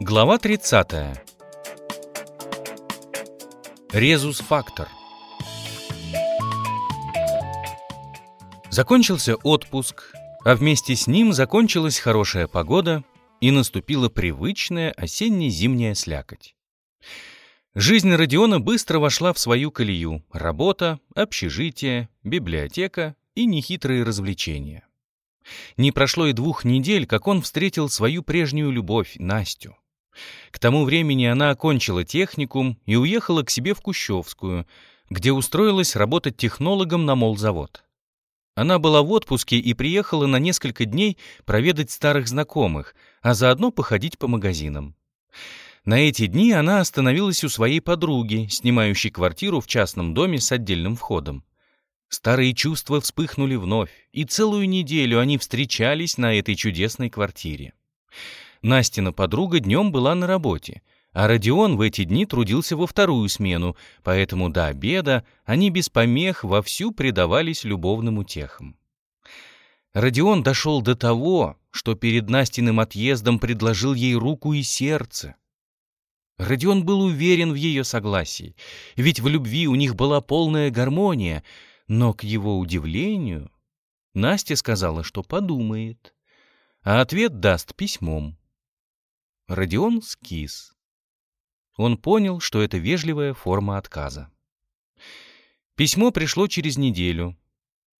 Глава 30. Резус-фактор. Закончился отпуск, а вместе с ним закончилась хорошая погода и наступила привычная осенне-зимняя слякоть. Жизнь Родиона быстро вошла в свою колею. Работа, общежитие, библиотека и нехитрые развлечения. Не прошло и двух недель, как он встретил свою прежнюю любовь, Настю. К тому времени она окончила техникум и уехала к себе в Кущевскую, где устроилась работать технологом на молзавод. Она была в отпуске и приехала на несколько дней проведать старых знакомых, а заодно походить по магазинам. На эти дни она остановилась у своей подруги, снимающей квартиру в частном доме с отдельным входом. Старые чувства вспыхнули вновь, и целую неделю они встречались на этой чудесной квартире. Настина подруга днем была на работе, а Родион в эти дни трудился во вторую смену, поэтому до обеда они без помех вовсю предавались любовным утехам. Родион дошел до того, что перед Настиным отъездом предложил ей руку и сердце. Родион был уверен в ее согласии, ведь в любви у них была полная гармония, но, к его удивлению, Настя сказала, что подумает, а ответ даст письмом. Родион скис. Он понял, что это вежливая форма отказа. Письмо пришло через неделю.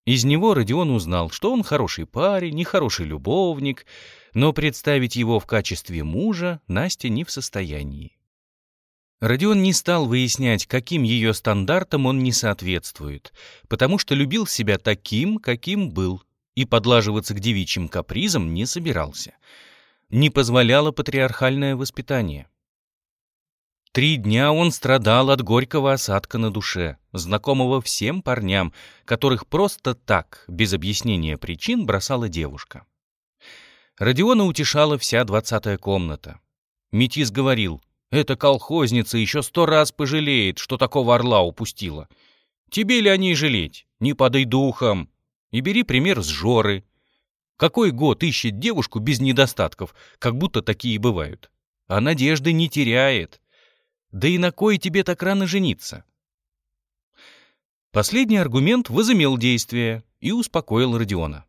Из него Родион узнал, что он хороший парень, нехороший любовник, но представить его в качестве мужа Настя не в состоянии. Родион не стал выяснять, каким ее стандартам он не соответствует, потому что любил себя таким, каким был, и подлаживаться к девичьим капризам не собирался — не позволяло патриархальное воспитание. Три дня он страдал от горького осадка на душе, знакомого всем парням, которых просто так, без объяснения причин, бросала девушка. Родиона утешала вся двадцатая комната. Метис говорил, «Эта колхозница еще сто раз пожалеет, что такого орла упустила. Тебе ли о ней жалеть? Не падай духом. И бери пример с Жоры. Какой год ищет девушку без недостатков, как будто такие бывают? А надежды не теряет. Да и на кой тебе так рано жениться? Последний аргумент возымел действие и успокоил Родиона.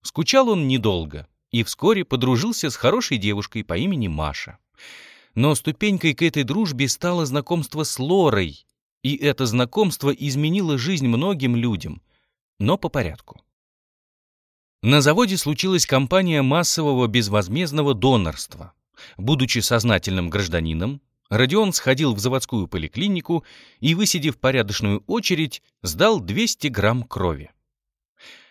Скучал он недолго и вскоре подружился с хорошей девушкой по имени Маша. Но ступенькой к этой дружбе стало знакомство с Лорой, и это знакомство изменило жизнь многим людям, но по порядку. На заводе случилась кампания массового безвозмездного донорства. Будучи сознательным гражданином, Родион сходил в заводскую поликлинику и, высидев порядочную очередь, сдал 200 грамм крови.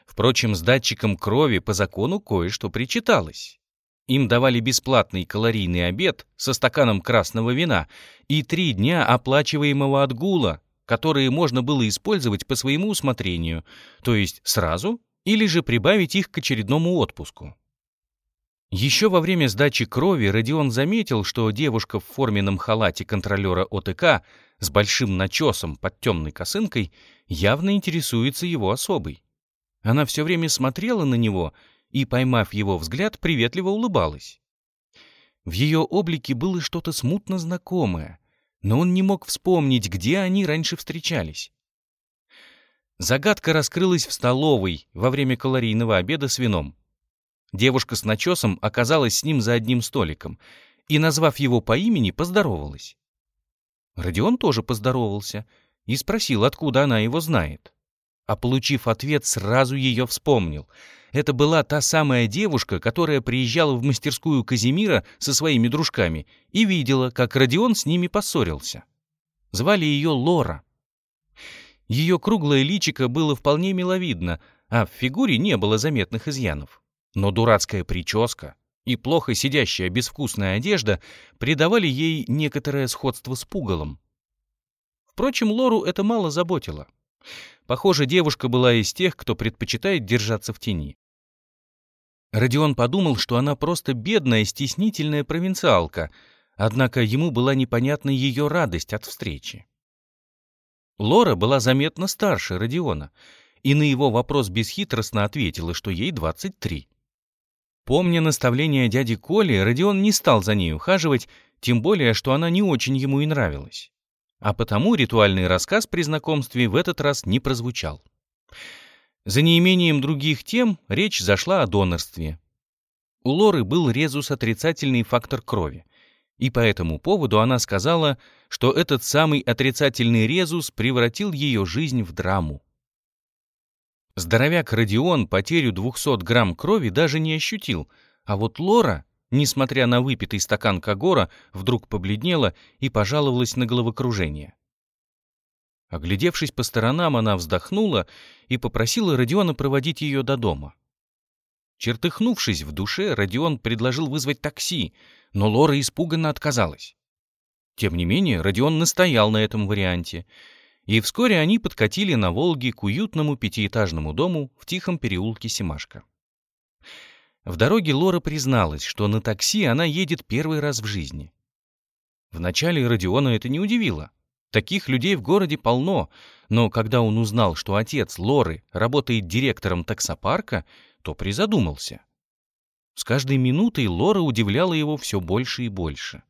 Впрочем, с датчиком крови по закону кое-что причиталось. Им давали бесплатный калорийный обед со стаканом красного вина и три дня оплачиваемого отгула, которые можно было использовать по своему усмотрению, то есть сразу или же прибавить их к очередному отпуску. Еще во время сдачи крови Родион заметил, что девушка в форменном халате контролера ОТК с большим начесом под темной косынкой явно интересуется его особой. Она все время смотрела на него и, поймав его взгляд, приветливо улыбалась. В ее облике было что-то смутно знакомое, но он не мог вспомнить, где они раньше встречались. Загадка раскрылась в столовой во время калорийного обеда с вином. Девушка с начесом оказалась с ним за одним столиком и, назвав его по имени, поздоровалась. Родион тоже поздоровался и спросил, откуда она его знает. А получив ответ, сразу ее вспомнил. Это была та самая девушка, которая приезжала в мастерскую Казимира со своими дружками и видела, как Родион с ними поссорился. Звали ее Лора. Ее круглое личико было вполне миловидно, а в фигуре не было заметных изъянов. Но дурацкая прическа и плохо сидящая безвкусная одежда придавали ей некоторое сходство с пугалом. Впрочем, Лору это мало заботило. Похоже, девушка была из тех, кто предпочитает держаться в тени. Родион подумал, что она просто бедная, стеснительная провинциалка, однако ему была непонятна ее радость от встречи. Лора была заметно старше Родиона, и на его вопрос бесхитростно ответила, что ей 23. Помня наставление дяди Коли, Родион не стал за ней ухаживать, тем более, что она не очень ему и нравилась. А потому ритуальный рассказ при знакомстве в этот раз не прозвучал. За неимением других тем речь зашла о донорстве. У Лоры был резус отрицательный фактор крови, и по этому поводу она сказала, что этот самый отрицательный резус превратил ее жизнь в драму. Здоровяк Родион потерю 200 грамм крови даже не ощутил, а вот Лора, несмотря на выпитый стакан Кагора, вдруг побледнела и пожаловалась на головокружение. Оглядевшись по сторонам, она вздохнула и попросила Родиона проводить ее до дома. Чертыхнувшись в душе, Родион предложил вызвать такси, но Лора испуганно отказалась. Тем не менее, Родион настоял на этом варианте, и вскоре они подкатили на Волге к уютному пятиэтажному дому в тихом переулке Семашко. В дороге Лора призналась, что на такси она едет первый раз в жизни. Вначале Родиона это не удивило. Таких людей в городе полно, но когда он узнал, что отец Лоры работает директором таксопарка, то призадумался. С каждой минутой Лора удивляла его все больше и больше.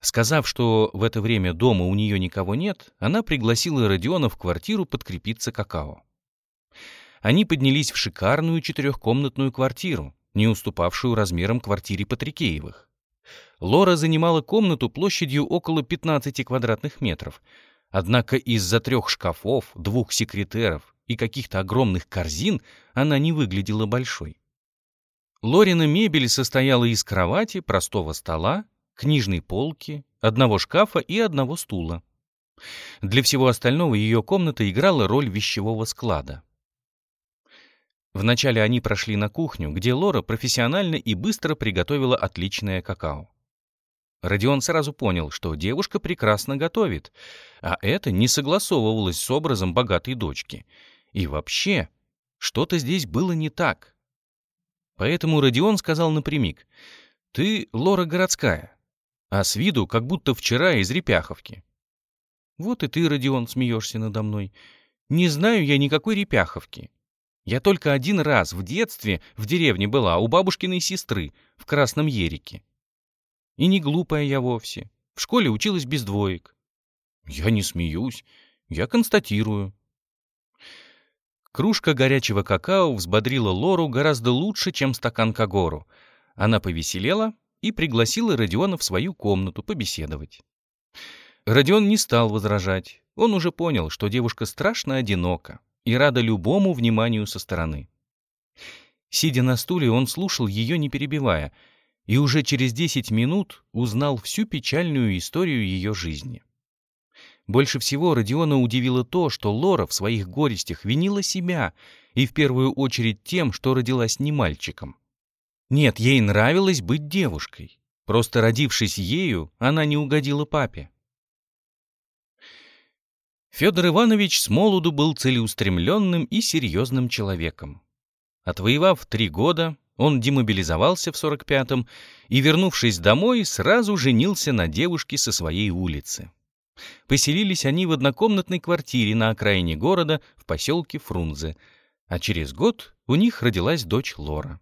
Сказав, что в это время дома у нее никого нет, она пригласила Родиона в квартиру подкрепиться какао. Они поднялись в шикарную четырехкомнатную квартиру, не уступавшую размерам квартире Патрикеевых. Лора занимала комнату площадью около 15 квадратных метров, однако из-за трех шкафов, двух секретеров и каких-то огромных корзин она не выглядела большой. Лорина мебель состояла из кровати, простого стола, книжной полки, одного шкафа и одного стула. Для всего остального ее комната играла роль вещевого склада. Вначале они прошли на кухню, где Лора профессионально и быстро приготовила отличное какао. Родион сразу понял, что девушка прекрасно готовит, а это не согласовывалось с образом богатой дочки — и вообще, что-то здесь было не так. Поэтому Родион сказал напрямик, «Ты Лора городская, а с виду как будто вчера из Репяховки». «Вот и ты, Родион, смеешься надо мной. Не знаю я никакой Репяховки. Я только один раз в детстве в деревне была у бабушкиной сестры в Красном Ерике. И не глупая я вовсе. В школе училась без двоек. Я не смеюсь, я констатирую. Кружка горячего какао взбодрила Лору гораздо лучше, чем стакан Кагору. Она повеселела и пригласила Родиона в свою комнату побеседовать. Родион не стал возражать. Он уже понял, что девушка страшно одинока и рада любому вниманию со стороны. Сидя на стуле, он слушал ее, не перебивая, и уже через десять минут узнал всю печальную историю ее жизни. Больше всего Родиона удивило то, что Лора в своих горестях винила себя, и в первую очередь тем, что родилась не мальчиком. Нет, ей нравилось быть девушкой. Просто родившись ею, она не угодила папе. Федор Иванович с молоду был целеустремленным и серьезным человеком. Отвоевав три года, он демобилизовался в 45-м и, вернувшись домой, сразу женился на девушке со своей улицы. Поселились они в однокомнатной квартире на окраине города в поселке Фрунзе, а через год у них родилась дочь Лора.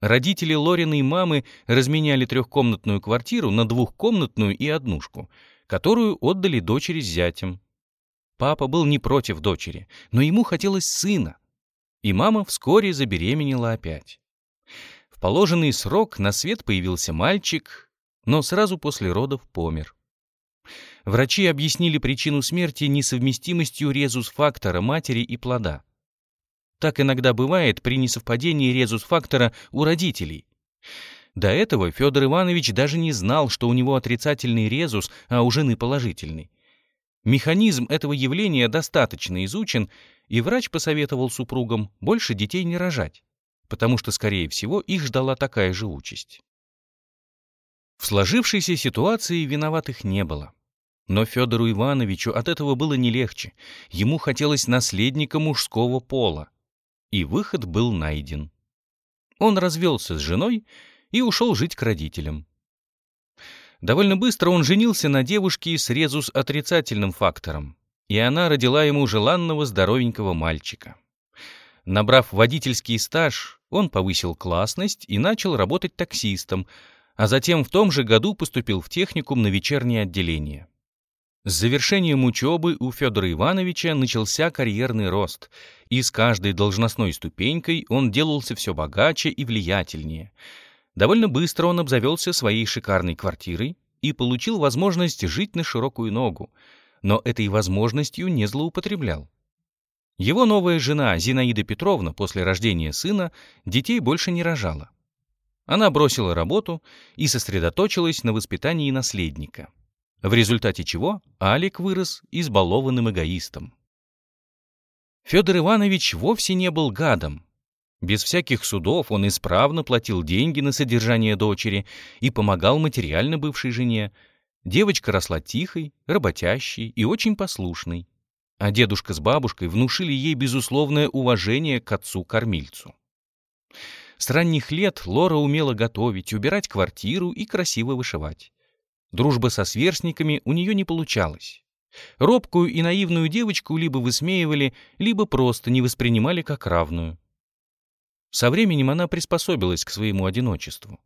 Родители Лориной мамы разменяли трехкомнатную квартиру на двухкомнатную и однушку, которую отдали дочери с зятем. Папа был не против дочери, но ему хотелось сына, и мама вскоре забеременела опять. В положенный срок на свет появился мальчик, но сразу после родов помер. Врачи объяснили причину смерти несовместимостью резус-фактора матери и плода. Так иногда бывает при несовпадении резус-фактора у родителей. До этого Федор Иванович даже не знал, что у него отрицательный резус, а у жены положительный. Механизм этого явления достаточно изучен, и врач посоветовал супругам больше детей не рожать, потому что, скорее всего, их ждала такая же участь. В сложившейся ситуации виноватых не было. Но Федору Ивановичу от этого было не легче. Ему хотелось наследника мужского пола. И выход был найден. Он развелся с женой и ушел жить к родителям. Довольно быстро он женился на девушке с резус отрицательным фактором, и она родила ему желанного здоровенького мальчика. Набрав водительский стаж, он повысил классность и начал работать таксистом, а затем в том же году поступил в техникум на вечернее отделение. С завершением учебы у Федора Ивановича начался карьерный рост, и с каждой должностной ступенькой он делался все богаче и влиятельнее. Довольно быстро он обзавелся своей шикарной квартирой и получил возможность жить на широкую ногу, но этой возможностью не злоупотреблял. Его новая жена Зинаида Петровна после рождения сына детей больше не рожала. Она бросила работу и сосредоточилась на воспитании наследника, в результате чего Алик вырос избалованным эгоистом. Федор Иванович вовсе не был гадом. Без всяких судов он исправно платил деньги на содержание дочери и помогал материально бывшей жене. Девочка росла тихой, работящей и очень послушной а дедушка с бабушкой внушили ей безусловное уважение к отцу-кормильцу. С ранних лет Лора умела готовить, убирать квартиру и красиво вышивать. Дружба со сверстниками у нее не получалась. Робкую и наивную девочку либо высмеивали, либо просто не воспринимали как равную. Со временем она приспособилась к своему одиночеству.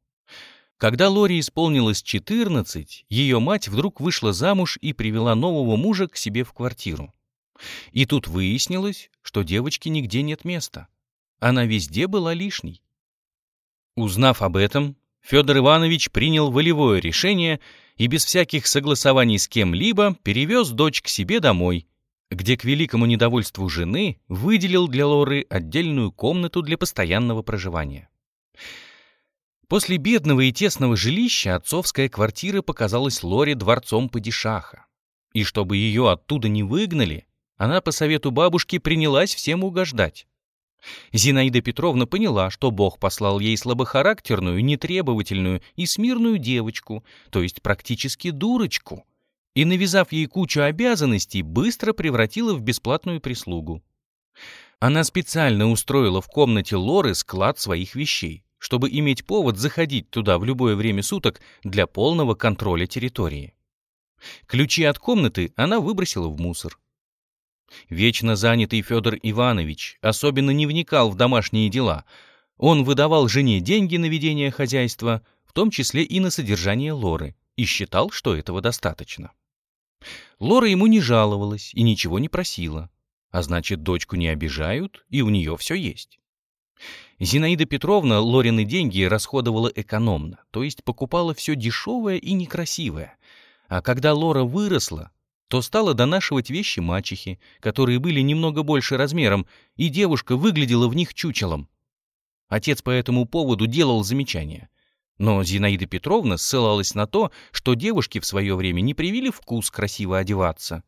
Когда Лоре исполнилось 14, ее мать вдруг вышла замуж и привела нового мужа к себе в квартиру. И тут выяснилось, что девочке нигде нет места. Она везде была лишней. Узнав об этом, Федор Иванович принял волевое решение и без всяких согласований с кем-либо перевез дочь к себе домой, где к великому недовольству жены выделил для Лоры отдельную комнату для постоянного проживания. После бедного и тесного жилища отцовская квартира показалась Лоре дворцом падишаха. И чтобы ее оттуда не выгнали, она по совету бабушки принялась всем угождать. Зинаида Петровна поняла, что Бог послал ей слабохарактерную, нетребовательную и смирную девочку, то есть практически дурочку, и, навязав ей кучу обязанностей, быстро превратила в бесплатную прислугу. Она специально устроила в комнате Лоры склад своих вещей, чтобы иметь повод заходить туда в любое время суток для полного контроля территории. Ключи от комнаты она выбросила в мусор. Вечно занятый Федор Иванович особенно не вникал в домашние дела. Он выдавал жене деньги на ведение хозяйства, в том числе и на содержание Лоры, и считал, что этого достаточно. Лора ему не жаловалась и ничего не просила, а значит, дочку не обижают, и у нее все есть. Зинаида Петровна Лорины деньги расходовала экономно, то есть покупала все дешевое и некрасивое. А когда Лора выросла, то стала донашивать вещи мачехи, которые были немного больше размером, и девушка выглядела в них чучелом. Отец по этому поводу делал замечания. Но Зинаида Петровна ссылалась на то, что девушки в свое время не привили вкус красиво одеваться.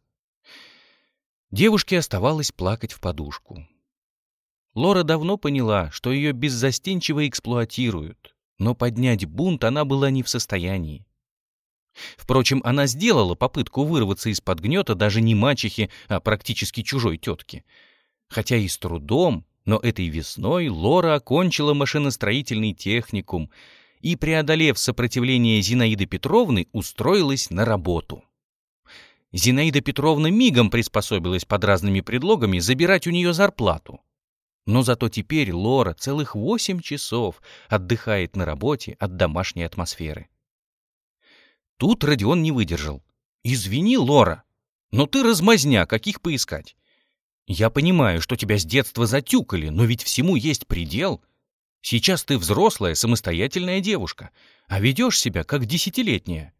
Девушке оставалось плакать в подушку. Лора давно поняла, что ее беззастенчиво эксплуатируют, но поднять бунт она была не в состоянии. Впрочем, она сделала попытку вырваться из-под гнета даже не мачехи, а практически чужой тетки. Хотя и с трудом, но этой весной Лора окончила машиностроительный техникум и, преодолев сопротивление Зинаиды Петровны, устроилась на работу. Зинаида Петровна мигом приспособилась под разными предлогами забирать у нее зарплату. Но зато теперь Лора целых восемь часов отдыхает на работе от домашней атмосферы. Тут Родион не выдержал. «Извини, Лора, но ты размазня, каких поискать. Я понимаю, что тебя с детства затюкали, но ведь всему есть предел. Сейчас ты взрослая, самостоятельная девушка, а ведешь себя как десятилетняя.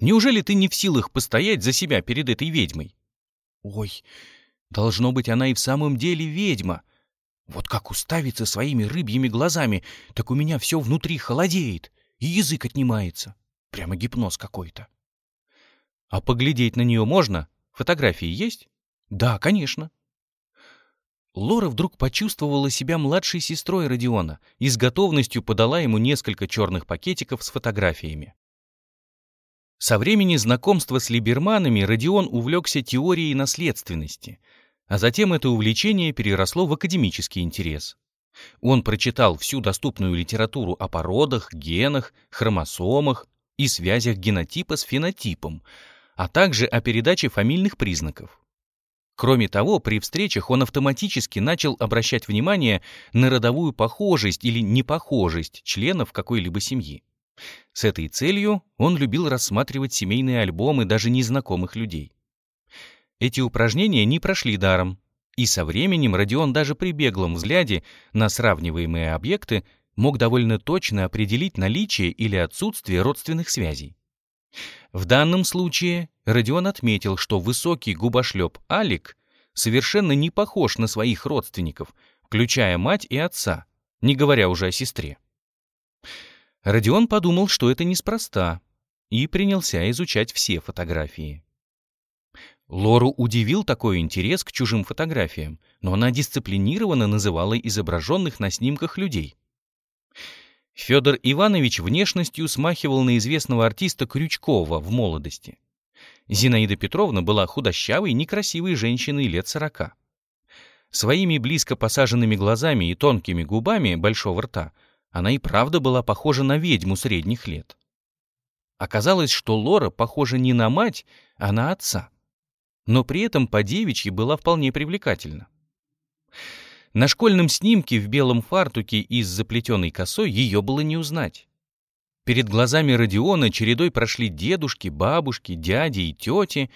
Неужели ты не в силах постоять за себя перед этой ведьмой? Ой, должно быть, она и в самом деле ведьма. Вот как уставится своими рыбьими глазами, так у меня все внутри холодеет, и язык отнимается. Прямо гипноз какой-то. А поглядеть на нее можно? Фотографии есть? Да, конечно. Лора вдруг почувствовала себя младшей сестрой Родиона и с готовностью подала ему несколько черных пакетиков с фотографиями. Со времени знакомства с либерманами Родион увлекся теорией наследственности, а затем это увлечение переросло в академический интерес. Он прочитал всю доступную литературу о породах, генах, хромосомах, и связях генотипа с фенотипом, а также о передаче фамильных признаков. Кроме того, при встречах он автоматически начал обращать внимание на родовую похожесть или непохожесть членов какой-либо семьи. С этой целью он любил рассматривать семейные альбомы даже незнакомых людей. Эти упражнения не прошли даром, и со временем Родион даже при беглом взгляде на сравниваемые объекты мог довольно точно определить наличие или отсутствие родственных связей. В данном случае Родион отметил, что высокий губошлеп Алик совершенно не похож на своих родственников, включая мать и отца, не говоря уже о сестре. Родион подумал, что это неспроста, и принялся изучать все фотографии. Лору удивил такой интерес к чужим фотографиям, но она дисциплинированно называла изображенных на снимках людей. Федор Иванович внешностью смахивал на известного артиста Крючкова в молодости. Зинаида Петровна была худощавой, некрасивой женщиной лет сорока. Своими близко посаженными глазами и тонкими губами большого рта она и правда была похожа на ведьму средних лет. Оказалось, что Лора похожа не на мать, а на отца. Но при этом по девичьи была вполне привлекательна. На школьном снимке в белом фартуке и с заплетенной косой ее было не узнать. Перед глазами Родиона чередой прошли дедушки, бабушки, дяди и тети,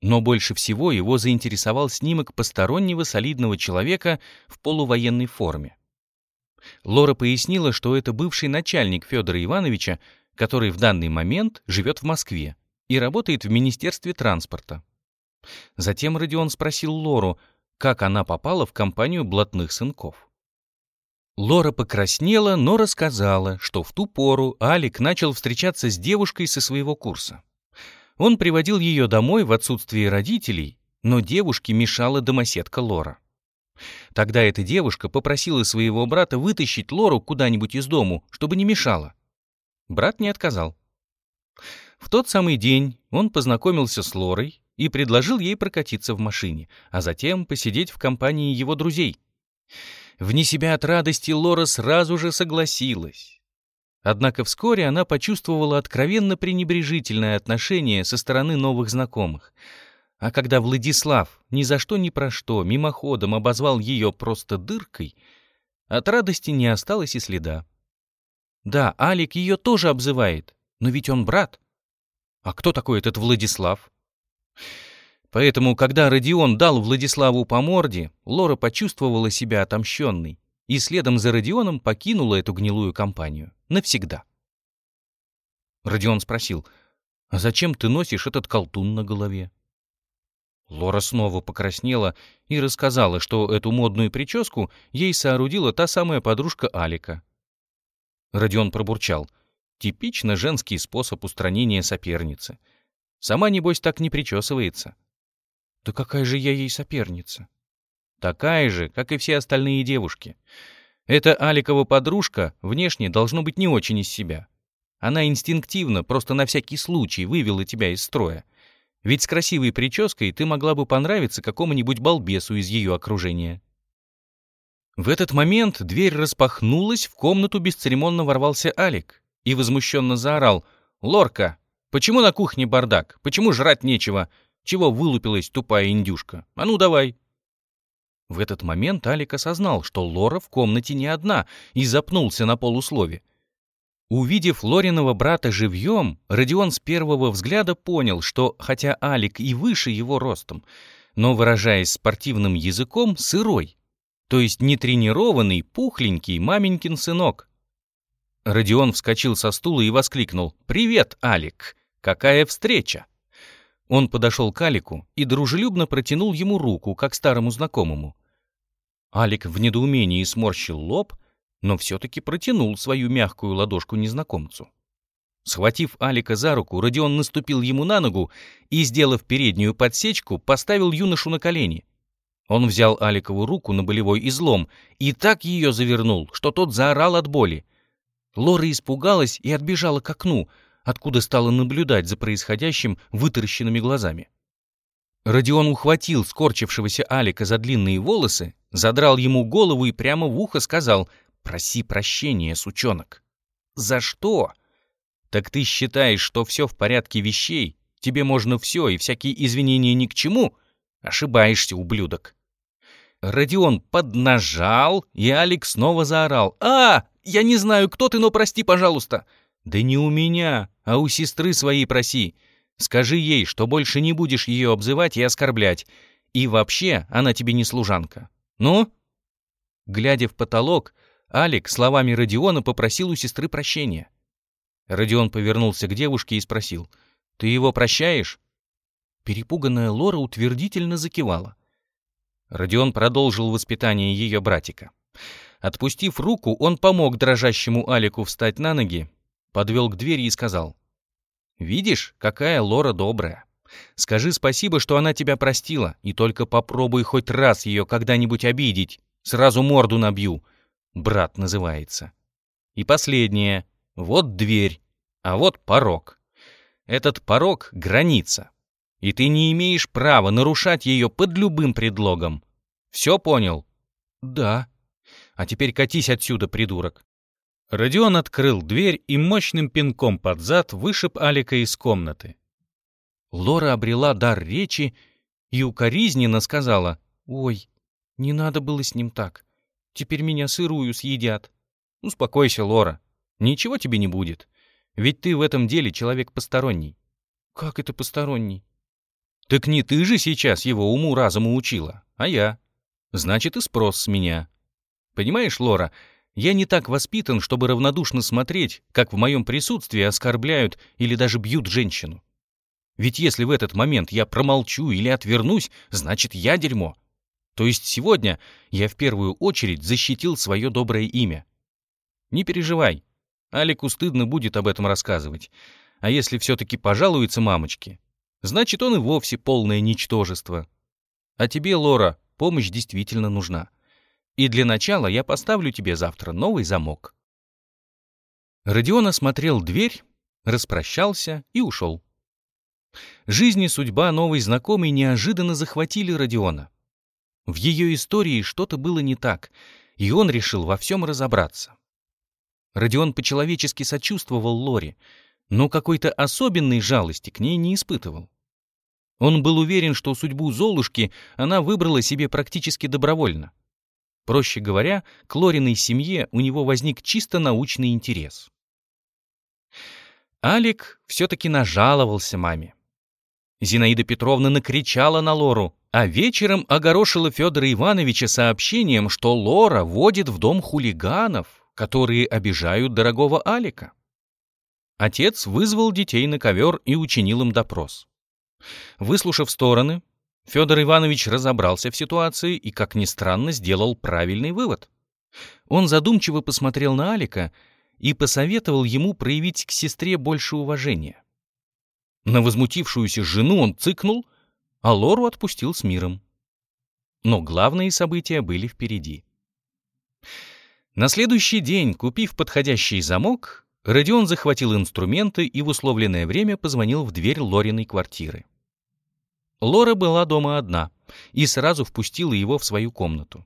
но больше всего его заинтересовал снимок постороннего солидного человека в полувоенной форме. Лора пояснила, что это бывший начальник Федора Ивановича, который в данный момент живет в Москве и работает в Министерстве транспорта. Затем Родион спросил Лору, как она попала в компанию блатных сынков. Лора покраснела, но рассказала, что в ту пору Алик начал встречаться с девушкой со своего курса. Он приводил ее домой в отсутствие родителей, но девушке мешала домоседка Лора. Тогда эта девушка попросила своего брата вытащить Лору куда-нибудь из дому, чтобы не мешала. Брат не отказал. В тот самый день он познакомился с Лорой и предложил ей прокатиться в машине, а затем посидеть в компании его друзей. Вне себя от радости Лора сразу же согласилась. Однако вскоре она почувствовала откровенно пренебрежительное отношение со стороны новых знакомых. А когда Владислав ни за что ни про что мимоходом обозвал ее просто дыркой, от радости не осталось и следа. Да, Алик ее тоже обзывает, но ведь он брат. А кто такой этот Владислав? Поэтому, когда Родион дал Владиславу по морде, Лора почувствовала себя отомщенной и следом за Родионом покинула эту гнилую компанию. Навсегда. Родион спросил, «А зачем ты носишь этот колтун на голове?» Лора снова покраснела и рассказала, что эту модную прическу ей соорудила та самая подружка Алика. Родион пробурчал. Типично женский способ устранения соперницы — Сама, небось, так не причесывается. Да какая же я ей соперница? Такая же, как и все остальные девушки. Эта Аликова подружка внешне должно быть не очень из себя. Она инстинктивно, просто на всякий случай, вывела тебя из строя. Ведь с красивой прической ты могла бы понравиться какому-нибудь балбесу из ее окружения. В этот момент дверь распахнулась, в комнату бесцеремонно ворвался Алик и возмущенно заорал «Лорка, Почему на кухне бардак? Почему жрать нечего? Чего вылупилась тупая индюшка? А ну давай!» В этот момент Алик осознал, что Лора в комнате не одна, и запнулся на полуслове. Увидев Лориного брата живьем, Родион с первого взгляда понял, что, хотя Алик и выше его ростом, но, выражаясь спортивным языком, сырой, то есть нетренированный, пухленький маменькин сынок. Родион вскочил со стула и воскликнул «Привет, Алик! Какая встреча!» Он подошел к Алику и дружелюбно протянул ему руку, как старому знакомому. Алик в недоумении сморщил лоб, но все-таки протянул свою мягкую ладошку незнакомцу. Схватив Алика за руку, Родион наступил ему на ногу и, сделав переднюю подсечку, поставил юношу на колени. Он взял Аликову руку на болевой излом и так ее завернул, что тот заорал от боли. Лора испугалась и отбежала к окну — откуда стала наблюдать за происходящим вытаращенными глазами. Родион ухватил скорчившегося Алика за длинные волосы, задрал ему голову и прямо в ухо сказал «Проси прощения, сучонок». «За что?» «Так ты считаешь, что все в порядке вещей? Тебе можно все, и всякие извинения ни к чему?» Ошибаешься, ублюдок. Родион поднажал, и Алекс снова заорал. «А, я не знаю, кто ты, но прости, пожалуйста». «Да не у меня, а у сестры своей проси. Скажи ей, что больше не будешь ее обзывать и оскорблять. И вообще, она тебе не служанка. Ну?» Глядя в потолок, Алик словами Родиона попросил у сестры прощения. Родион повернулся к девушке и спросил, «Ты его прощаешь?» Перепуганная Лора утвердительно закивала. Родион продолжил воспитание ее братика. Отпустив руку, он помог дрожащему Алику встать на ноги, подвел к двери и сказал, «Видишь, какая Лора добрая. Скажи спасибо, что она тебя простила, и только попробуй хоть раз ее когда-нибудь обидеть. Сразу морду набью. Брат называется. И последнее. Вот дверь, а вот порог. Этот порог — граница. И ты не имеешь права нарушать ее под любым предлогом. Все понял? Да. А теперь катись отсюда, придурок. Родион открыл дверь и мощным пинком под зад вышиб Алика из комнаты. Лора обрела дар речи и укоризненно сказала, «Ой, не надо было с ним так. Теперь меня сырую съедят». «Успокойся, Лора. Ничего тебе не будет. Ведь ты в этом деле человек посторонний. Как это посторонний? Так не ты же сейчас его уму-разуму учила, а я. Значит, и спрос с меня. Понимаешь, Лора, я не так воспитан, чтобы равнодушно смотреть, как в моем присутствии оскорбляют или даже бьют женщину. Ведь если в этот момент я промолчу или отвернусь, значит, я дерьмо. То есть сегодня я в первую очередь защитил свое доброе имя. Не переживай, Алику стыдно будет об этом рассказывать. А если все-таки пожалуется мамочке, значит, он и вовсе полное ничтожество. А тебе, Лора, помощь действительно нужна. И для начала я поставлю тебе завтра новый замок. Родион осмотрел дверь, распрощался и ушел. Жизнь и судьба новой знакомой неожиданно захватили Родиона. В ее истории что-то было не так, и он решил во всем разобраться. Родион по-человечески сочувствовал Лоре, но какой-то особенной жалости к ней не испытывал. Он был уверен, что судьбу Золушки она выбрала себе практически добровольно. Проще говоря, к Лориной семье у него возник чисто научный интерес. Алик все-таки нажаловался маме. Зинаида Петровна накричала на Лору, а вечером огорошила Федора Ивановича сообщением, что Лора водит в дом хулиганов, которые обижают дорогого Алика. Отец вызвал детей на ковер и учинил им допрос. Выслушав стороны, Федор Иванович разобрался в ситуации и, как ни странно, сделал правильный вывод. Он задумчиво посмотрел на Алика и посоветовал ему проявить к сестре больше уважения. На возмутившуюся жену он цыкнул, а Лору отпустил с миром. Но главные события были впереди. На следующий день, купив подходящий замок, Родион захватил инструменты и в условленное время позвонил в дверь Лориной квартиры. Лора была дома одна и сразу впустила его в свою комнату.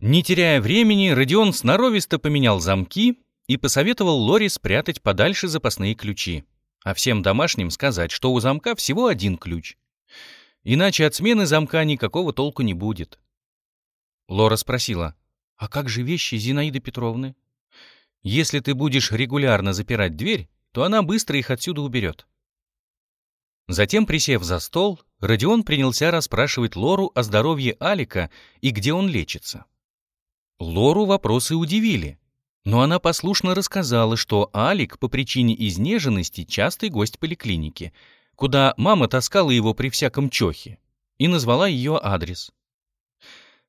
Не теряя времени, Родион сноровисто поменял замки и посоветовал Лоре спрятать подальше запасные ключи, а всем домашним сказать, что у замка всего один ключ. Иначе от смены замка никакого толку не будет. Лора спросила, а как же вещи Зинаиды Петровны? Если ты будешь регулярно запирать дверь, то она быстро их отсюда уберет. Затем, присев за стол, Родион принялся расспрашивать Лору о здоровье Алика и где он лечится. Лору вопросы удивили, но она послушно рассказала, что Алик по причине изнеженности частый гость поликлиники, куда мама таскала его при всяком чохе, и назвала ее адрес.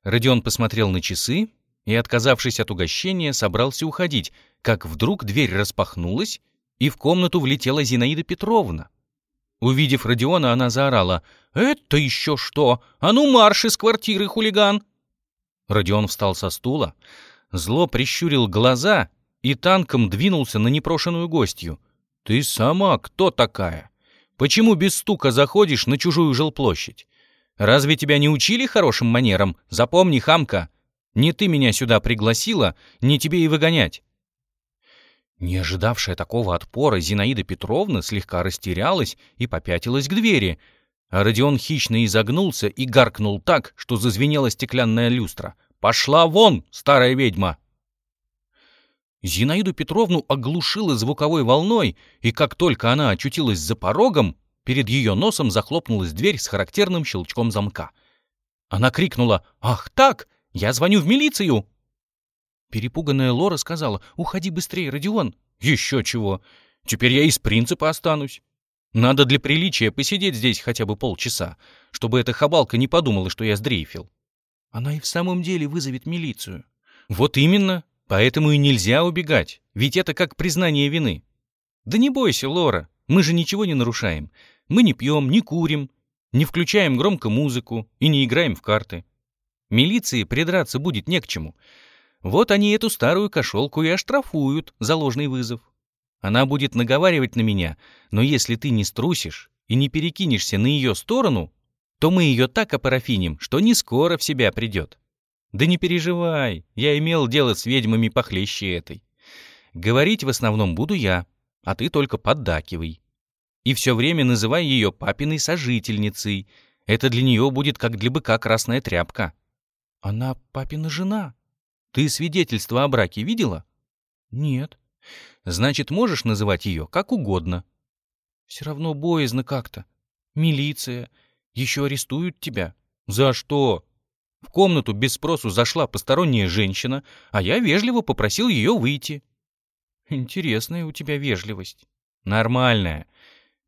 Родион посмотрел на часы и, отказавшись от угощения, собрался уходить, как вдруг дверь распахнулась, и в комнату влетела Зинаида Петровна. Увидев Родиона, она заорала «Это еще что? А ну марш из квартиры, хулиган!» Родион встал со стула, зло прищурил глаза и танком двинулся на непрошенную гостью. «Ты сама кто такая? Почему без стука заходишь на чужую жилплощадь? Разве тебя не учили хорошим манерам? Запомни, хамка, не ты меня сюда пригласила, не тебе и выгонять. Не ожидавшая такого отпора, Зинаида Петровна слегка растерялась и попятилась к двери. А Родион хищно изогнулся и гаркнул так, что зазвенела стеклянная люстра. «Пошла вон, старая ведьма!» Зинаиду Петровну оглушила звуковой волной, и как только она очутилась за порогом, перед ее носом захлопнулась дверь с характерным щелчком замка. Она крикнула «Ах так! Я звоню в милицию!» Перепуганная Лора сказала «Уходи быстрее, Родион!» «Еще чего! Теперь я из принципа останусь. Надо для приличия посидеть здесь хотя бы полчаса, чтобы эта хабалка не подумала, что я сдрейфил». Она и в самом деле вызовет милицию. «Вот именно!» Поэтому и нельзя убегать, ведь это как признание вины. Да не бойся, Лора, мы же ничего не нарушаем. Мы не пьем, не курим, не включаем громко музыку и не играем в карты. Милиции придраться будет не к чему. Вот они эту старую кошелку и оштрафуют за ложный вызов. Она будет наговаривать на меня, но если ты не струсишь и не перекинешься на ее сторону, то мы ее так опарафиним, что не скоро в себя придет. Да не переживай, я имел дело с ведьмами похлеще этой. Говорить в основном буду я, а ты только поддакивай. И все время называй ее папиной сожительницей. Это для нее будет как для быка красная тряпка. Она папина жена. Ты свидетельство о браке видела? Нет. Значит, можешь называть ее как угодно. Все равно боязно как-то. Милиция. Еще арестуют тебя. За что? В комнату без спросу зашла посторонняя женщина, а я вежливо попросил ее выйти. Интересная у тебя вежливость. Нормальная.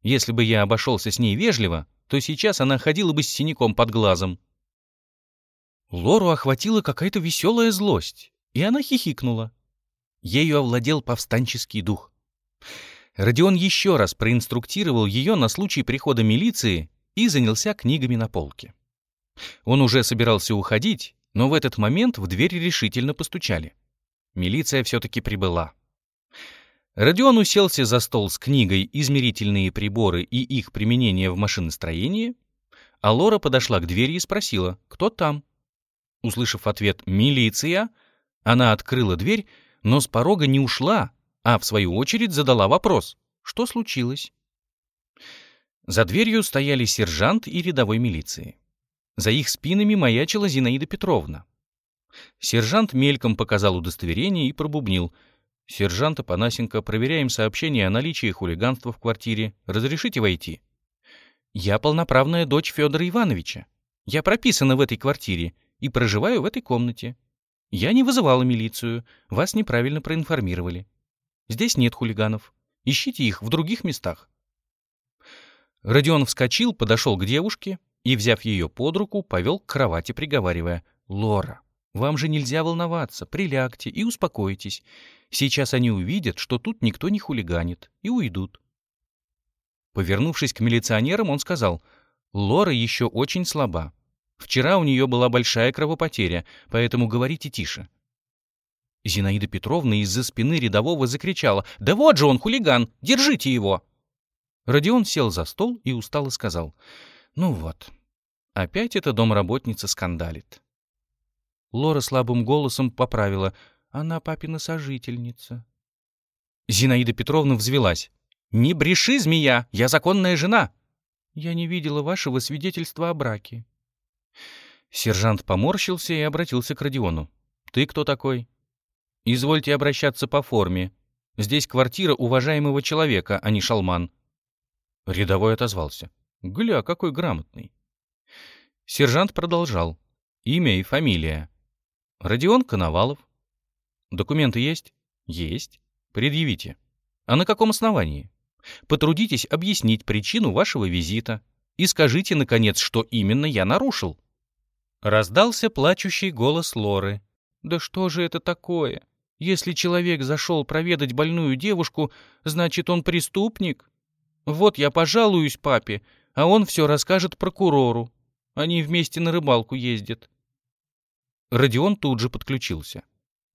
Если бы я обошелся с ней вежливо, то сейчас она ходила бы с синяком под глазом. Лору охватила какая-то веселая злость, и она хихикнула. Ею овладел повстанческий дух. Родион еще раз проинструктировал ее на случай прихода милиции и занялся книгами на полке. Он уже собирался уходить, но в этот момент в дверь решительно постучали. Милиция все-таки прибыла. Родион уселся за стол с книгой «Измерительные приборы и их применение в машиностроении», а Лора подошла к двери и спросила, кто там. Услышав ответ «Милиция», она открыла дверь, но с порога не ушла, а в свою очередь задала вопрос «Что случилось?». За дверью стояли сержант и рядовой милиции. За их спинами маячила Зинаида Петровна. Сержант мельком показал удостоверение и пробубнил. «Сержант Апанасенко, проверяем сообщение о наличии хулиганства в квартире. Разрешите войти?» «Я полноправная дочь Федора Ивановича. Я прописана в этой квартире и проживаю в этой комнате. Я не вызывала милицию, вас неправильно проинформировали. Здесь нет хулиганов. Ищите их в других местах». Родион вскочил, подошел к девушке, и, взяв ее под руку, повел к кровати, приговаривая «Лора, вам же нельзя волноваться, прилягте и успокойтесь. Сейчас они увидят, что тут никто не хулиганит, и уйдут». Повернувшись к милиционерам, он сказал «Лора еще очень слаба. Вчера у нее была большая кровопотеря, поэтому говорите тише». Зинаида Петровна из-за спины рядового закричала «Да вот же он, хулиган! Держите его!» Родион сел за стол и устало сказал «Ну вот, Опять эта домработница скандалит. Лора слабым голосом поправила. Она папина сожительница. Зинаида Петровна взвелась. «Не бреши, змея! Я законная жена!» «Я не видела вашего свидетельства о браке». Сержант поморщился и обратился к Родиону. «Ты кто такой?» «Извольте обращаться по форме. Здесь квартира уважаемого человека, а не шалман». Рядовой отозвался. «Гля, какой грамотный». Сержант продолжал. Имя и фамилия. Родион Коновалов. Документы есть? Есть. Предъявите. А на каком основании? Потрудитесь объяснить причину вашего визита и скажите, наконец, что именно я нарушил. Раздался плачущий голос Лоры. «Да что же это такое? Если человек зашел проведать больную девушку, значит, он преступник? Вот я пожалуюсь папе, а он все расскажет прокурору. Они вместе на рыбалку ездят. Родион тут же подключился.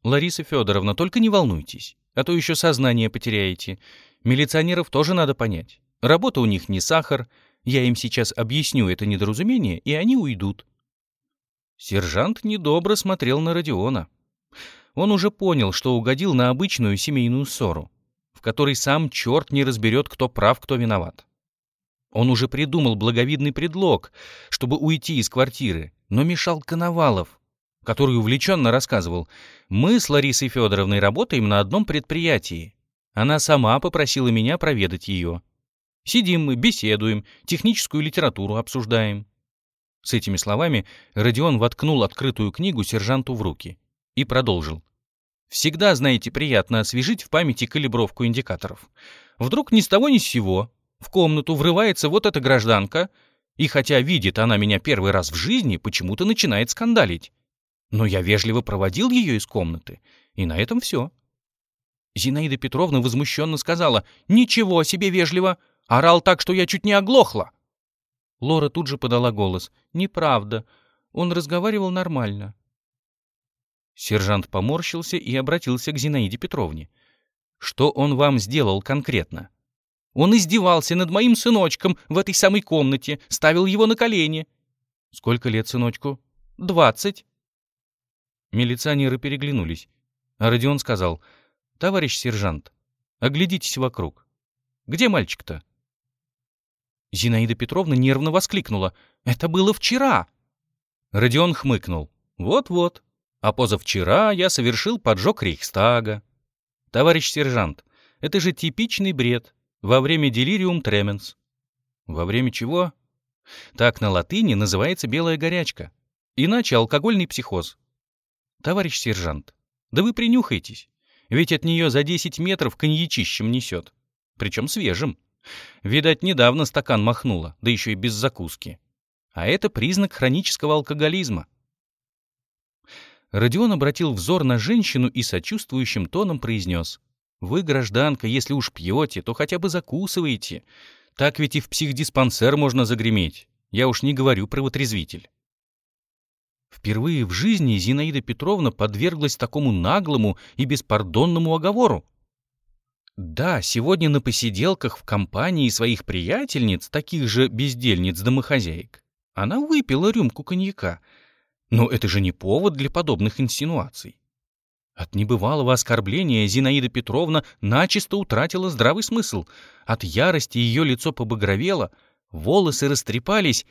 «Лариса Федоровна, только не волнуйтесь, а то еще сознание потеряете. Милиционеров тоже надо понять. Работа у них не сахар. Я им сейчас объясню это недоразумение, и они уйдут». Сержант недобро смотрел на Родиона. Он уже понял, что угодил на обычную семейную ссору, в которой сам черт не разберет, кто прав, кто виноват. Он уже придумал благовидный предлог, чтобы уйти из квартиры, но мешал Коновалов, который увлеченно рассказывал. «Мы с Ларисой Федоровной работаем на одном предприятии. Она сама попросила меня проведать ее. Сидим мы, беседуем, техническую литературу обсуждаем». С этими словами Родион воткнул открытую книгу сержанту в руки и продолжил. «Всегда, знаете, приятно освежить в памяти калибровку индикаторов. Вдруг ни с того ни с сего в комнату врывается вот эта гражданка, и хотя видит она меня первый раз в жизни, почему-то начинает скандалить. Но я вежливо проводил ее из комнаты, и на этом все. Зинаида Петровна возмущенно сказала, «Ничего себе вежливо! Орал так, что я чуть не оглохла!» Лора тут же подала голос, «Неправда, он разговаривал нормально». Сержант поморщился и обратился к Зинаиде Петровне. «Что он вам сделал конкретно?» Он издевался над моим сыночком в этой самой комнате, ставил его на колени. Сколько лет сыночку? Двадцать. Милиционеры переглянулись, а Родион сказал, «Товарищ сержант, оглядитесь вокруг. Где мальчик-то?» Зинаида Петровна нервно воскликнула, «Это было вчера!» Родион хмыкнул, «Вот-вот, а позавчера я совершил поджог Рейхстага. Товарищ сержант, это же типичный бред во время делириум тременс. Во время чего? Так на латыни называется белая горячка. Иначе алкогольный психоз. Товарищ сержант, да вы принюхайтесь. Ведь от нее за 10 метров коньячищем несет. Причем свежим. Видать, недавно стакан махнула, да еще и без закуски. А это признак хронического алкоголизма. Родион обратил взор на женщину и сочувствующим тоном произнес. Вы, гражданка, если уж пьете, то хотя бы закусывайте. Так ведь и в психдиспансер можно загреметь. Я уж не говорю про вытрезвитель. Впервые в жизни Зинаида Петровна подверглась такому наглому и беспардонному оговору. Да, сегодня на посиделках в компании своих приятельниц, таких же бездельниц-домохозяек, она выпила рюмку коньяка. Но это же не повод для подобных инсинуаций. От небывалого оскорбления Зинаида Петровна начисто утратила здравый смысл. От ярости ее лицо побагровело, волосы растрепались,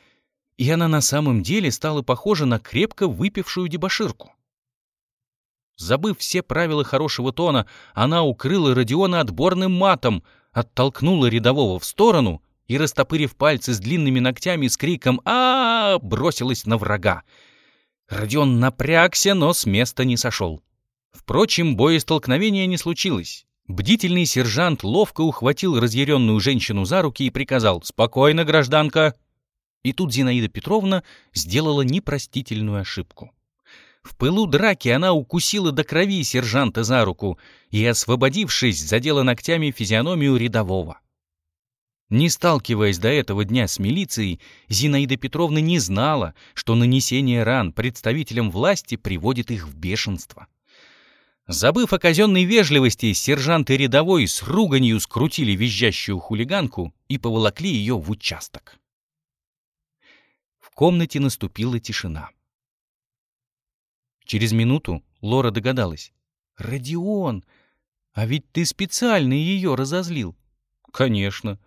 и она на самом деле стала похожа на крепко выпившую дебоширку. Забыв все правила хорошего тона, она укрыла Родиона отборным матом, оттолкнула рядового в сторону и, растопырив пальцы с длинными ногтями, с криком а, -а, -а бросилась на врага. Родион напрягся, но с места не сошел. Впрочем, боестолкновения не случилось. Бдительный сержант ловко ухватил разъяренную женщину за руки и приказал «Спокойно, гражданка!». И тут Зинаида Петровна сделала непростительную ошибку. В пылу драки она укусила до крови сержанта за руку и, освободившись, задела ногтями физиономию рядового. Не сталкиваясь до этого дня с милицией, Зинаида Петровна не знала, что нанесение ран представителям власти приводит их в бешенство. Забыв о казенной вежливости, сержант и рядовой с руганью скрутили визжащую хулиганку и поволокли ее в участок. В комнате наступила тишина. Через минуту Лора догадалась. «Родион, а ведь ты специально ее разозлил». «Конечно».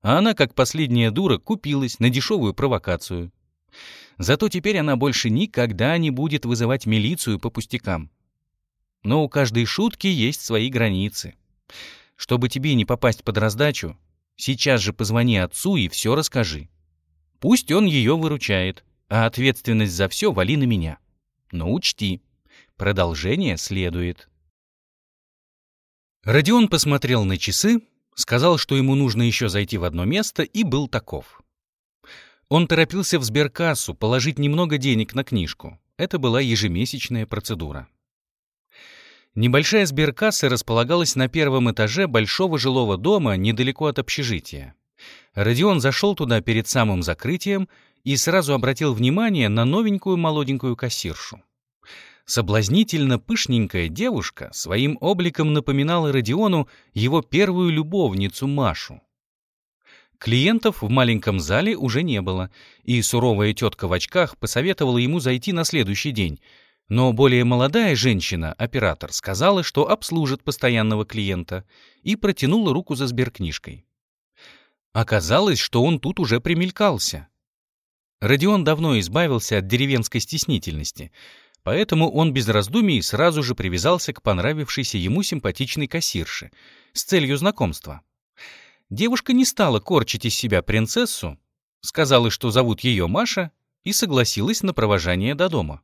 А она, как последняя дура, купилась на дешевую провокацию. Зато теперь она больше никогда не будет вызывать милицию по пустякам. Но у каждой шутки есть свои границы. Чтобы тебе не попасть под раздачу, сейчас же позвони отцу и все расскажи. Пусть он ее выручает, а ответственность за все вали на меня. Но учти, продолжение следует. Родион посмотрел на часы, сказал, что ему нужно еще зайти в одно место, и был таков. Он торопился в сберкассу положить немного денег на книжку. Это была ежемесячная процедура. Небольшая сберкасса располагалась на первом этаже большого жилого дома недалеко от общежития. Родион зашел туда перед самым закрытием и сразу обратил внимание на новенькую молоденькую кассиршу. Соблазнительно пышненькая девушка своим обликом напоминала Родиону его первую любовницу Машу. Клиентов в маленьком зале уже не было, и суровая тетка в очках посоветовала ему зайти на следующий день — но более молодая женщина, оператор, сказала, что обслужит постоянного клиента, и протянула руку за сберкнижкой. Оказалось, что он тут уже примелькался. Родион давно избавился от деревенской стеснительности, поэтому он без раздумий сразу же привязался к понравившейся ему симпатичной кассирше с целью знакомства. Девушка не стала корчить из себя принцессу, сказала, что зовут ее Маша, и согласилась на провожание до дома.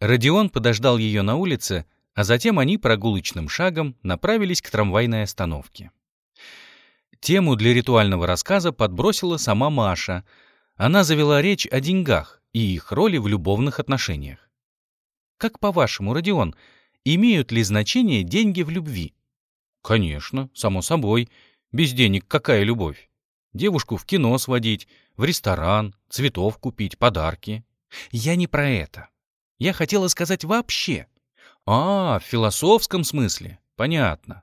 Родион подождал ее на улице, а затем они прогулочным шагом направились к трамвайной остановке. Тему для ритуального рассказа подбросила сама Маша. Она завела речь о деньгах и их роли в любовных отношениях. Как по-вашему, Родион, имеют ли значение деньги в любви? Конечно, само собой. Без денег какая любовь? Девушку в кино сводить, в ресторан, цветов купить, подарки. Я не про это. Я хотела сказать вообще. А, в философском смысле. Понятно.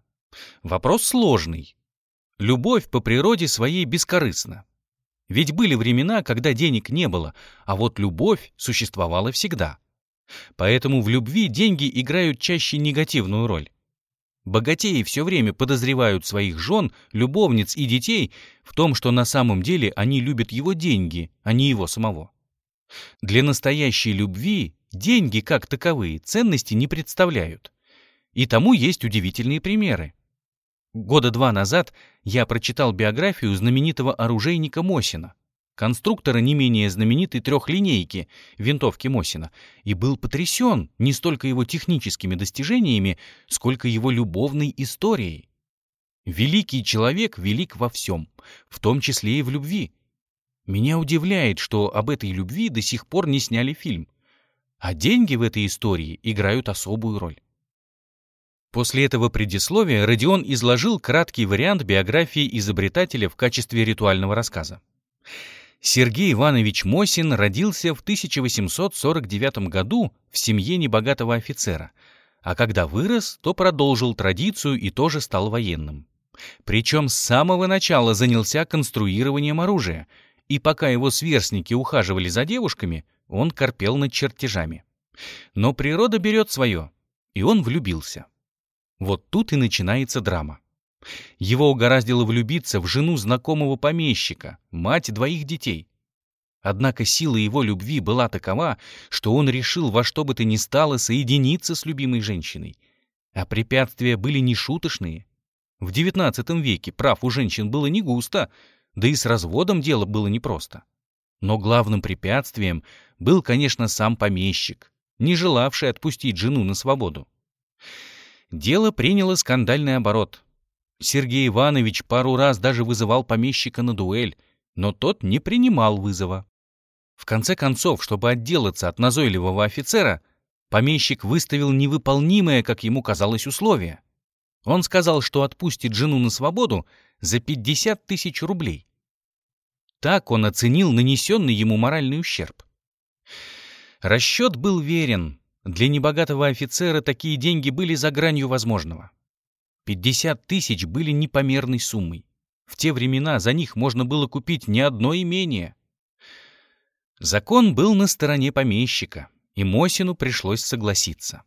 Вопрос сложный. Любовь по природе своей бескорыстна. Ведь были времена, когда денег не было, а вот любовь существовала всегда. Поэтому в любви деньги играют чаще негативную роль. Богатеи все время подозревают своих жен, любовниц и детей в том, что на самом деле они любят его деньги, а не его самого. Для настоящей любви деньги, как таковые, ценности не представляют. И тому есть удивительные примеры. Года два назад я прочитал биографию знаменитого оружейника Мосина, конструктора не менее знаменитой трехлинейки винтовки Мосина, и был потрясен не столько его техническими достижениями, сколько его любовной историей. Великий человек велик во всем, в том числе и в любви. Меня удивляет, что об этой любви до сих пор не сняли фильм. А деньги в этой истории играют особую роль. После этого предисловия Родион изложил краткий вариант биографии изобретателя в качестве ритуального рассказа. Сергей Иванович Мосин родился в 1849 году в семье небогатого офицера, а когда вырос, то продолжил традицию и тоже стал военным. Причем с самого начала занялся конструированием оружия, и пока его сверстники ухаживали за девушками, он корпел над чертежами. Но природа берет свое, и он влюбился. Вот тут и начинается драма. Его угораздило влюбиться в жену знакомого помещика, мать двоих детей. Однако сила его любви была такова, что он решил во что бы то ни стало соединиться с любимой женщиной. А препятствия были не шуточные. В XIX веке прав у женщин было не густо, да и с разводом дело было непросто. Но главным препятствием был, конечно, сам помещик, не желавший отпустить жену на свободу. Дело приняло скандальный оборот. Сергей Иванович пару раз даже вызывал помещика на дуэль, но тот не принимал вызова. В конце концов, чтобы отделаться от назойливого офицера, помещик выставил невыполнимое, как ему казалось, условие. Он сказал, что отпустит жену на свободу за 50 тысяч рублей. Так он оценил нанесенный ему моральный ущерб. Расчет был верен, для небогатого офицера такие деньги были за гранью возможного. 50 тысяч были непомерной суммой. В те времена за них можно было купить не одно имение. Закон был на стороне помещика, и Мосину пришлось согласиться.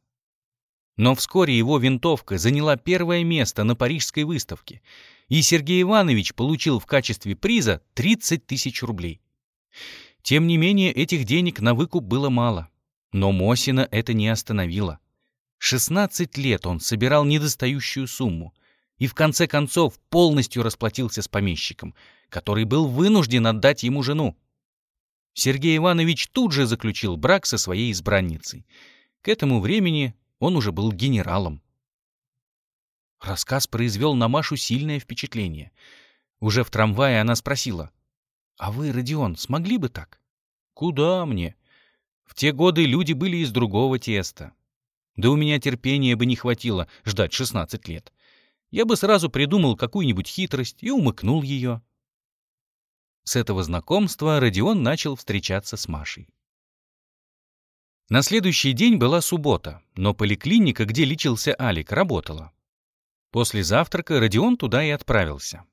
Но вскоре его винтовка заняла первое место на парижской выставке, и Сергей Иванович получил в качестве приза 30 тысяч рублей. Тем не менее, этих денег на выкуп было мало. Но Мосина это не остановило. 16 лет он собирал недостающую сумму и в конце концов полностью расплатился с помещиком, который был вынужден отдать ему жену. Сергей Иванович тут же заключил брак со своей избранницей. К этому времени он уже был генералом. Рассказ произвел на Машу сильное впечатление. Уже в трамвае она спросила, «А вы, Родион, смогли бы так?» «Куда мне? В те годы люди были из другого теста. Да у меня терпения бы не хватило ждать 16 лет. Я бы сразу придумал какую-нибудь хитрость и умыкнул ее. С этого знакомства Родион начал встречаться с Машей. На следующий день была суббота, но поликлиника, где лечился Алик, работала. После завтрака Родион туда и отправился.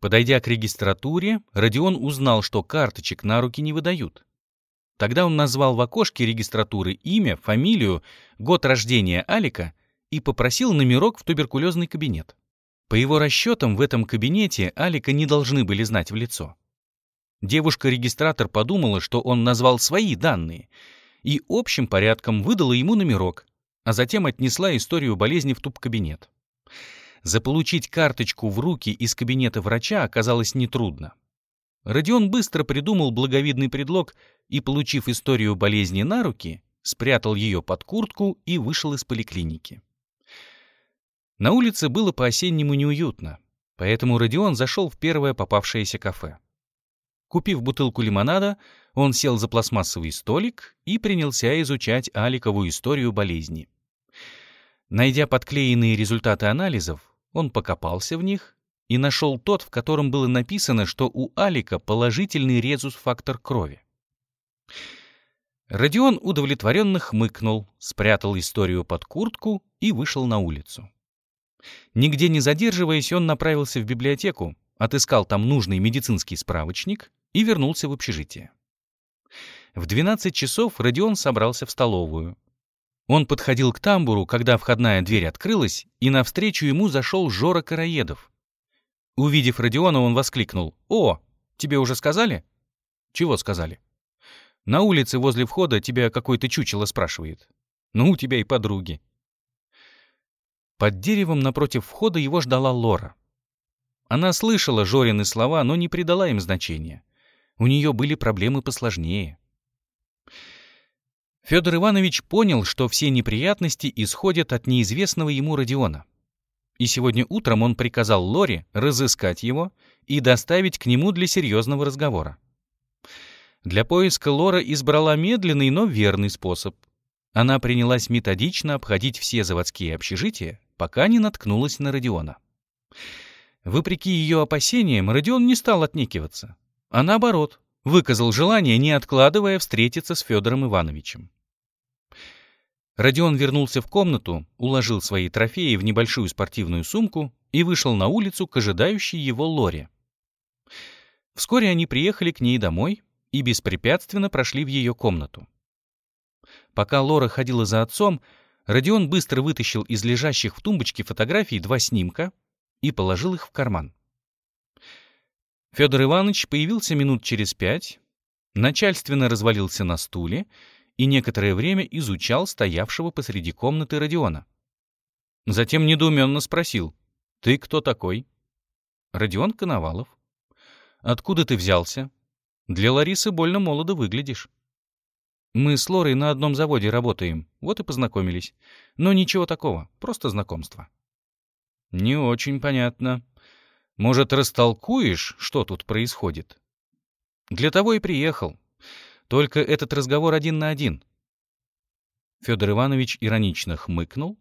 Подойдя к регистратуре, Родион узнал, что карточек на руки не выдают. Тогда он назвал в окошке регистратуры имя, фамилию, год рождения Алика и попросил номерок в туберкулезный кабинет. По его расчетам, в этом кабинете Алика не должны были знать в лицо. Девушка-регистратор подумала, что он назвал свои данные, и общим порядком выдала ему номерок, а затем отнесла историю болезни в туб-кабинет. Заполучить карточку в руки из кабинета врача оказалось нетрудно. Родион быстро придумал благовидный предлог и, получив историю болезни на руки, спрятал ее под куртку и вышел из поликлиники. На улице было по-осеннему неуютно, поэтому Родион зашел в первое попавшееся кафе. Купив бутылку лимонада, он сел за пластмассовый столик и принялся изучать Аликову историю болезни. Найдя подклеенные результаты анализов, он покопался в них и нашел тот, в котором было написано, что у Алика положительный резус-фактор крови. Родион удовлетворенно хмыкнул, спрятал историю под куртку и вышел на улицу. Нигде не задерживаясь, он направился в библиотеку, отыскал там нужный медицинский справочник и вернулся в общежитие. В 12 часов Родион собрался в столовую. Он подходил к тамбуру, когда входная дверь открылась, и навстречу ему зашел Жора Караедов. Увидев Родиона, он воскликнул. «О, тебе уже сказали?» «Чего сказали?» На улице возле входа тебя какой-то чучело спрашивает. Ну, у тебя и подруги. Под деревом напротив входа его ждала Лора. Она слышала Жорины слова, но не придала им значения. У нее были проблемы посложнее. Федор Иванович понял, что все неприятности исходят от неизвестного ему Родиона. И сегодня утром он приказал Лоре разыскать его и доставить к нему для серьезного разговора. Для поиска Лора избрала медленный, но верный способ. Она принялась методично обходить все заводские общежития, пока не наткнулась на Родиона. Вопреки ее опасениям, Родион не стал отнекиваться, а наоборот, выказал желание, не откладывая, встретиться с Федором Ивановичем. Родион вернулся в комнату, уложил свои трофеи в небольшую спортивную сумку и вышел на улицу к ожидающей его Лоре. Вскоре они приехали к ней домой, и беспрепятственно прошли в ее комнату. Пока Лора ходила за отцом, Родион быстро вытащил из лежащих в тумбочке фотографий два снимка и положил их в карман. Федор Иванович появился минут через пять, начальственно развалился на стуле и некоторое время изучал стоявшего посреди комнаты Родиона. Затем недоуменно спросил, «Ты кто такой?» «Родион Коновалов». «Откуда ты взялся?» Для Ларисы больно молодо выглядишь. Мы с Лорой на одном заводе работаем, вот и познакомились. Но ничего такого, просто знакомство. Не очень понятно. Может, растолкуешь, что тут происходит? Для того и приехал. Только этот разговор один на один. Федор Иванович иронично хмыкнул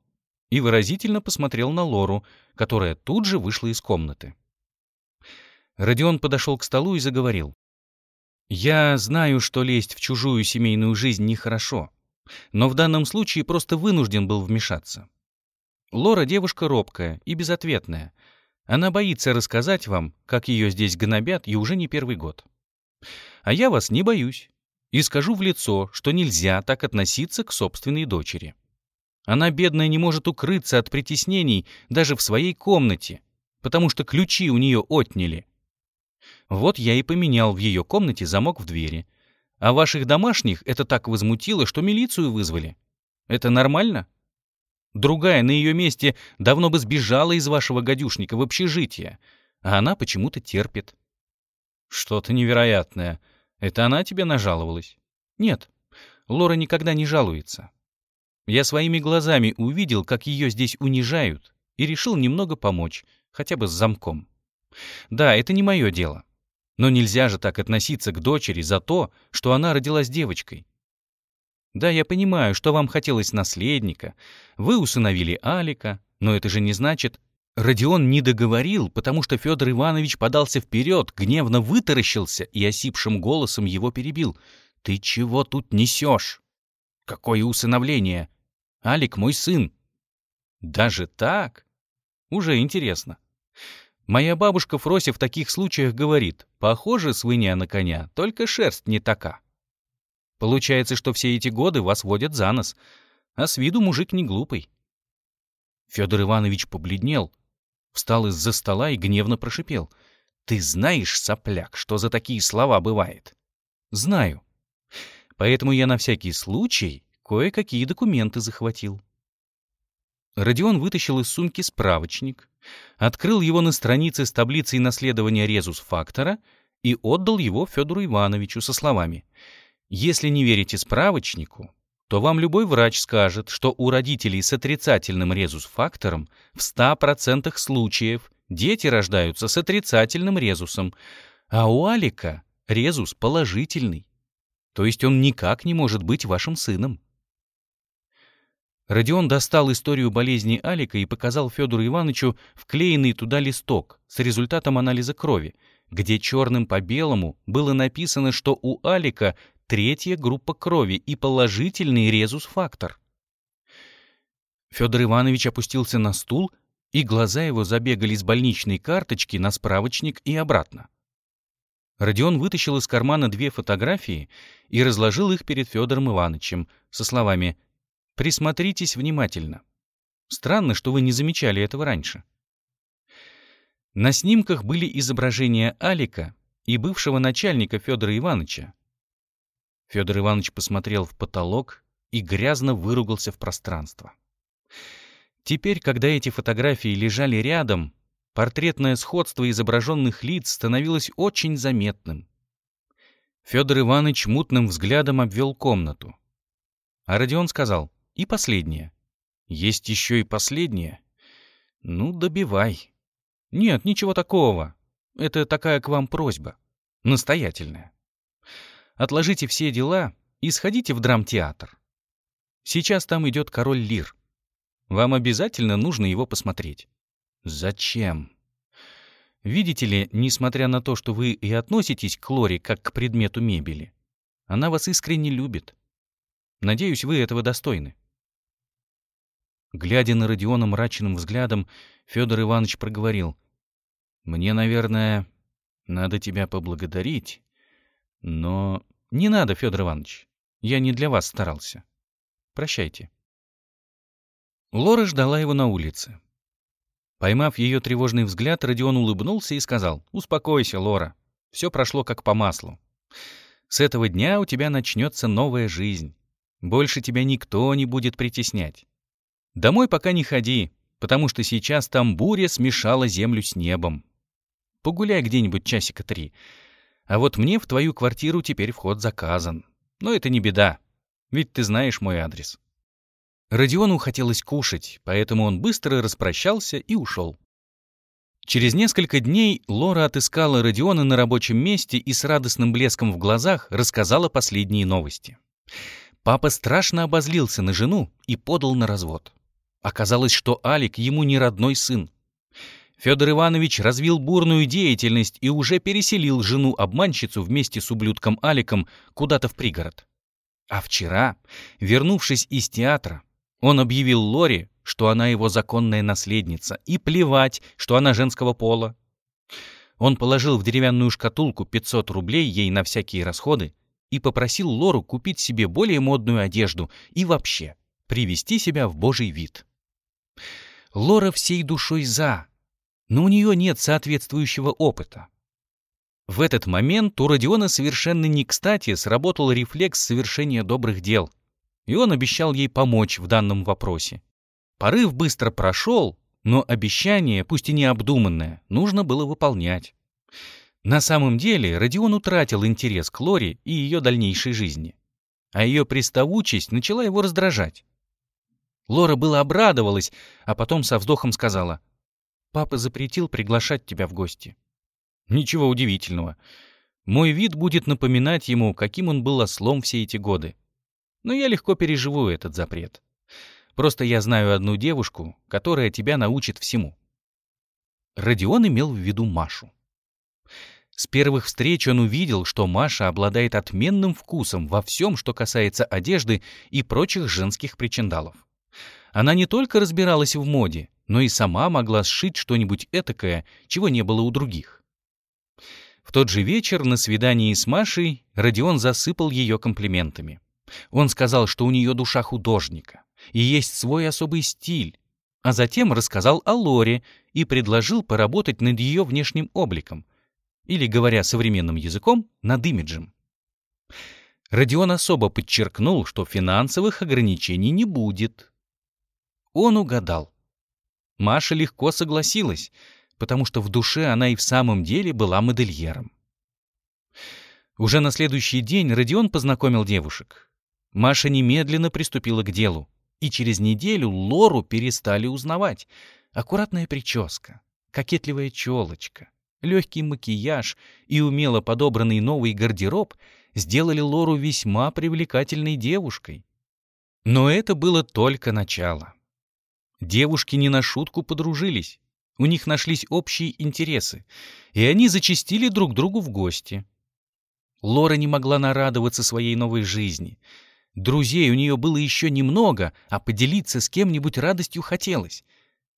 и выразительно посмотрел на Лору, которая тут же вышла из комнаты. Родион подошел к столу и заговорил. Я знаю, что лезть в чужую семейную жизнь нехорошо, но в данном случае просто вынужден был вмешаться. Лора девушка робкая и безответная. Она боится рассказать вам, как ее здесь гнобят и уже не первый год. А я вас не боюсь и скажу в лицо, что нельзя так относиться к собственной дочери. Она, бедная, не может укрыться от притеснений даже в своей комнате, потому что ключи у нее отняли. Вот я и поменял в ее комнате замок в двери. А ваших домашних это так возмутило, что милицию вызвали. Это нормально? Другая на ее месте давно бы сбежала из вашего гадюшника в общежитие, а она почему-то терпит. Что-то невероятное. Это она тебе нажаловалась? Нет, Лора никогда не жалуется. Я своими глазами увидел, как ее здесь унижают, и решил немного помочь, хотя бы с замком. Да, это не мое дело. Но нельзя же так относиться к дочери за то, что она родилась девочкой. Да, я понимаю, что вам хотелось наследника. Вы усыновили Алика, но это же не значит... Родион не договорил, потому что Федор Иванович подался вперед, гневно вытаращился и осипшим голосом его перебил. «Ты чего тут несешь? Какое усыновление? Алик мой сын». «Даже так? Уже интересно. Моя бабушка Фрося в таких случаях говорит, похоже, свинья на коня, только шерсть не така. Получается, что все эти годы вас водят за нос, а с виду мужик не глупый. Федор Иванович побледнел. Встал из-за стола и гневно прошипел. «Ты знаешь, сопляк, что за такие слова бывает?» «Знаю. Поэтому я на всякий случай кое-какие документы захватил». Родион вытащил из сумки справочник, открыл его на странице с таблицей наследования резус-фактора и отдал его Федору Ивановичу со словами «Если не верите справочнику, то вам любой врач скажет, что у родителей с отрицательным резус-фактором в 100% случаев дети рождаются с отрицательным резусом, а у Алика резус положительный. То есть он никак не может быть вашим сыном. Родион достал историю болезни Алика и показал Федору Ивановичу вклеенный туда листок с результатом анализа крови, где черным по белому было написано, что у Алика третья группа крови и положительный резус-фактор. Федор Иванович опустился на стул, и глаза его забегали с больничной карточки на справочник и обратно. Родион вытащил из кармана две фотографии и разложил их перед Федором Ивановичем со словами «Присмотритесь внимательно. Странно, что вы не замечали этого раньше». На снимках были изображения Алика и бывшего начальника Федора Ивановича, Федор Иванович посмотрел в потолок и грязно выругался в пространство. Теперь, когда эти фотографии лежали рядом, портретное сходство изображенных лиц становилось очень заметным. Федор Иванович мутным взглядом обвел комнату. А Родион сказал, и последнее. Есть еще и последнее. Ну, добивай. Нет, ничего такого. Это такая к вам просьба. Настоятельная отложите все дела и сходите в драмтеатр. Сейчас там идет король Лир. Вам обязательно нужно его посмотреть. Зачем? Видите ли, несмотря на то, что вы и относитесь к Лоре как к предмету мебели, она вас искренне любит. Надеюсь, вы этого достойны. Глядя на Родиона мрачным взглядом, Федор Иванович проговорил. «Мне, наверное, надо тебя поблагодарить но не надо, Федор Иванович. Я не для вас старался. Прощайте. Лора ждала его на улице. Поймав ее тревожный взгляд, Родион улыбнулся и сказал, «Успокойся, Лора. Все прошло как по маслу. С этого дня у тебя начнется новая жизнь. Больше тебя никто не будет притеснять. Домой пока не ходи, потому что сейчас там буря смешала землю с небом. Погуляй где-нибудь часика три. А вот мне в твою квартиру теперь вход заказан. Но это не беда, ведь ты знаешь мой адрес». Родиону хотелось кушать, поэтому он быстро распрощался и ушел. Через несколько дней Лора отыскала Родиона на рабочем месте и с радостным блеском в глазах рассказала последние новости. Папа страшно обозлился на жену и подал на развод. Оказалось, что Алик ему не родной сын. Федор Иванович развил бурную деятельность и уже переселил жену-обманщицу вместе с ублюдком Аликом куда-то в пригород. А вчера, вернувшись из театра, он объявил Лоре, что она его законная наследница, и плевать, что она женского пола. Он положил в деревянную шкатулку 500 рублей ей на всякие расходы и попросил Лору купить себе более модную одежду и вообще привести себя в божий вид. Лора всей душой за, но у нее нет соответствующего опыта. В этот момент у Родиона совершенно не кстати сработал рефлекс совершения добрых дел, и он обещал ей помочь в данном вопросе. Порыв быстро прошел, но обещание, пусть и необдуманное, нужно было выполнять. На самом деле Родион утратил интерес к Лоре и ее дальнейшей жизни, а ее приставучесть начала его раздражать. Лора было обрадовалась, а потом со вздохом сказала — Папа запретил приглашать тебя в гости. Ничего удивительного. Мой вид будет напоминать ему, каким он был ослом все эти годы. Но я легко переживу этот запрет. Просто я знаю одну девушку, которая тебя научит всему. Родион имел в виду Машу. С первых встреч он увидел, что Маша обладает отменным вкусом во всем, что касается одежды и прочих женских причиндалов. Она не только разбиралась в моде, но и сама могла сшить что-нибудь этакое, чего не было у других. В тот же вечер на свидании с Машей Родион засыпал ее комплиментами. Он сказал, что у нее душа художника, и есть свой особый стиль, а затем рассказал о Лоре и предложил поработать над ее внешним обликом, или, говоря современным языком, над имиджем. Родион особо подчеркнул, что финансовых ограничений не будет. Он угадал. Маша легко согласилась, потому что в душе она и в самом деле была модельером. Уже на следующий день Родион познакомил девушек. Маша немедленно приступила к делу, и через неделю Лору перестали узнавать. Аккуратная прическа, кокетливая челочка, легкий макияж и умело подобранный новый гардероб сделали Лору весьма привлекательной девушкой. Но это было только начало. Девушки не на шутку подружились. У них нашлись общие интересы, и они зачастили друг другу в гости. Лора не могла нарадоваться своей новой жизни. Друзей у нее было еще немного, а поделиться с кем-нибудь радостью хотелось.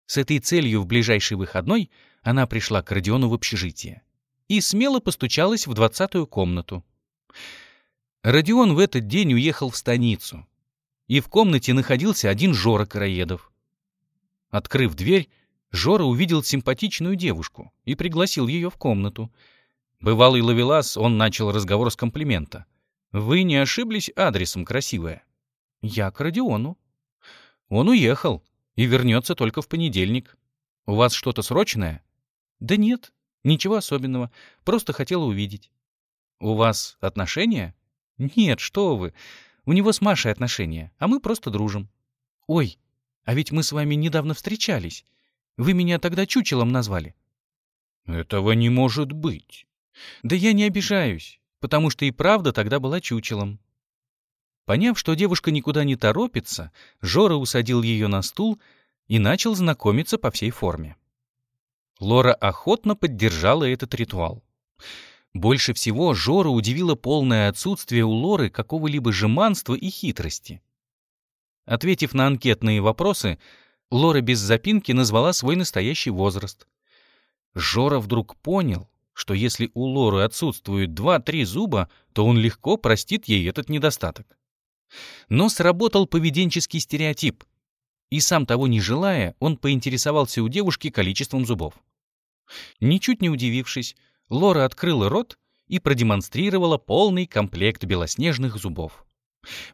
С этой целью в ближайший выходной она пришла к Родиону в общежитие и смело постучалась в двадцатую комнату. Родион в этот день уехал в станицу, и в комнате находился один Жора Караедов. Открыв дверь, Жора увидел симпатичную девушку и пригласил ее в комнату — Бывалый ловелас, он начал разговор с комплимента. «Вы не ошиблись адресом, красивая?» «Я к Родиону». «Он уехал и вернется только в понедельник. У вас что-то срочное?» «Да нет, ничего особенного. Просто хотела увидеть». «У вас отношения?» «Нет, что вы. У него с Машей отношения, а мы просто дружим». «Ой, а ведь мы с вами недавно встречались. Вы меня тогда чучелом назвали». «Этого не может быть». Да я не обижаюсь, потому что и правда тогда была чучелом. Поняв, что девушка никуда не торопится, Жора усадил ее на стул и начал знакомиться по всей форме. Лора охотно поддержала этот ритуал. Больше всего Жора удивило полное отсутствие у Лоры какого-либо жеманства и хитрости. Ответив на анкетные вопросы, Лора без запинки назвала свой настоящий возраст. Жора вдруг понял, что если у Лоры отсутствует два-три зуба, то он легко простит ей этот недостаток. Но сработал поведенческий стереотип. И сам того не желая, он поинтересовался у девушки количеством зубов. Ничуть не удивившись, Лора открыла рот и продемонстрировала полный комплект белоснежных зубов.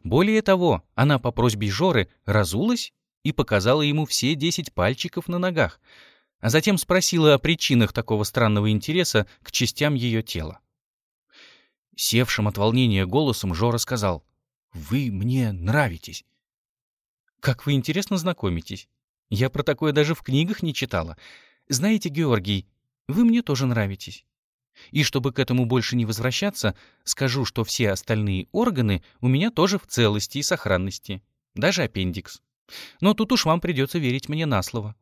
Более того, она по просьбе Жоры разулась и показала ему все десять пальчиков на ногах, а затем спросила о причинах такого странного интереса к частям ее тела. Севшим от волнения голосом Жора сказал, «Вы мне нравитесь». «Как вы интересно знакомитесь. Я про такое даже в книгах не читала. Знаете, Георгий, вы мне тоже нравитесь. И чтобы к этому больше не возвращаться, скажу, что все остальные органы у меня тоже в целости и сохранности. Даже аппендикс. Но тут уж вам придется верить мне на слово.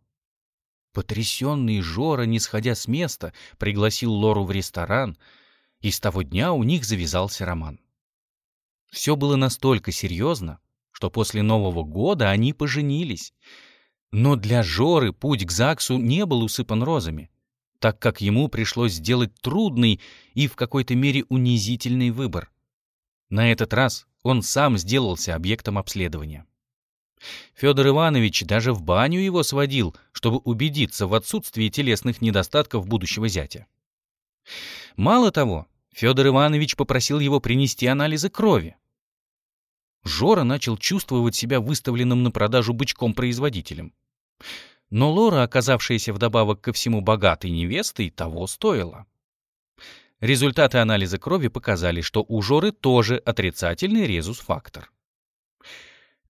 Потрясенный Жора, не сходя с места, пригласил Лору в ресторан, и с того дня у них завязался роман. Все было настолько серьезно, что после Нового года они поженились. Но для Жоры путь к ЗАГСу не был усыпан розами, так как ему пришлось сделать трудный и в какой-то мере унизительный выбор. На этот раз он сам сделался объектом обследования. Федор Иванович даже в баню его сводил, чтобы убедиться в отсутствии телесных недостатков будущего зятя. Мало того, Федор Иванович попросил его принести анализы крови. Жора начал чувствовать себя выставленным на продажу бычком-производителем. Но Лора, оказавшаяся вдобавок ко всему богатой невестой, того стоила. Результаты анализа крови показали, что у Жоры тоже отрицательный резус-фактор.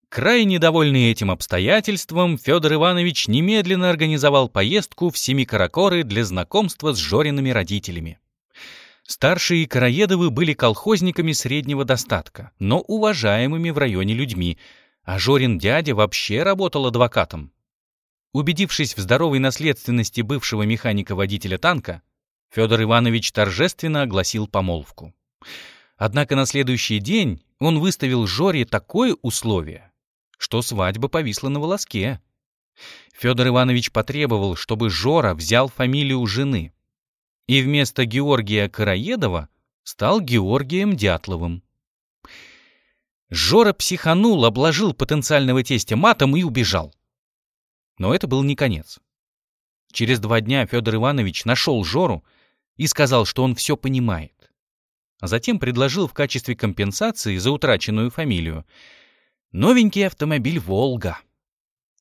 Крайне довольный этим обстоятельством, Федор Иванович немедленно организовал поездку в Семикаракоры для знакомства с Жориными родителями. Старшие Караедовы были колхозниками среднего достатка, но уважаемыми в районе людьми, а Жорин дядя вообще работал адвокатом. Убедившись в здоровой наследственности бывшего механика-водителя танка, Федор Иванович торжественно огласил помолвку. Однако на следующий день он выставил Жоре такое условие, что свадьба повисла на волоске. Федор Иванович потребовал, чтобы Жора взял фамилию жены. И вместо Георгия Караедова стал Георгием Дятловым. Жора психанул, обложил потенциального тестя матом и убежал. Но это был не конец. Через два дня Федор Иванович нашел Жору и сказал, что он все понимает. А затем предложил в качестве компенсации за утраченную фамилию новенький автомобиль «Волга».